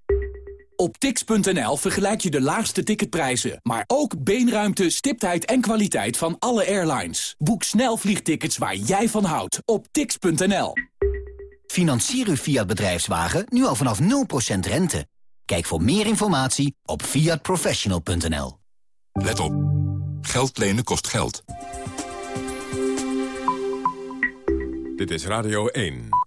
Op tix.nl vergelijk je de laagste ticketprijzen, maar ook beenruimte, stiptheid en kwaliteit van alle airlines. Boek snel vliegtickets waar jij van houdt op tix.nl. Financier uw Fiat bedrijfswagen nu al vanaf 0% rente. Kijk voor meer informatie op fiatprofessional.nl. Let op. Geld lenen kost geld. Dit is Radio 1.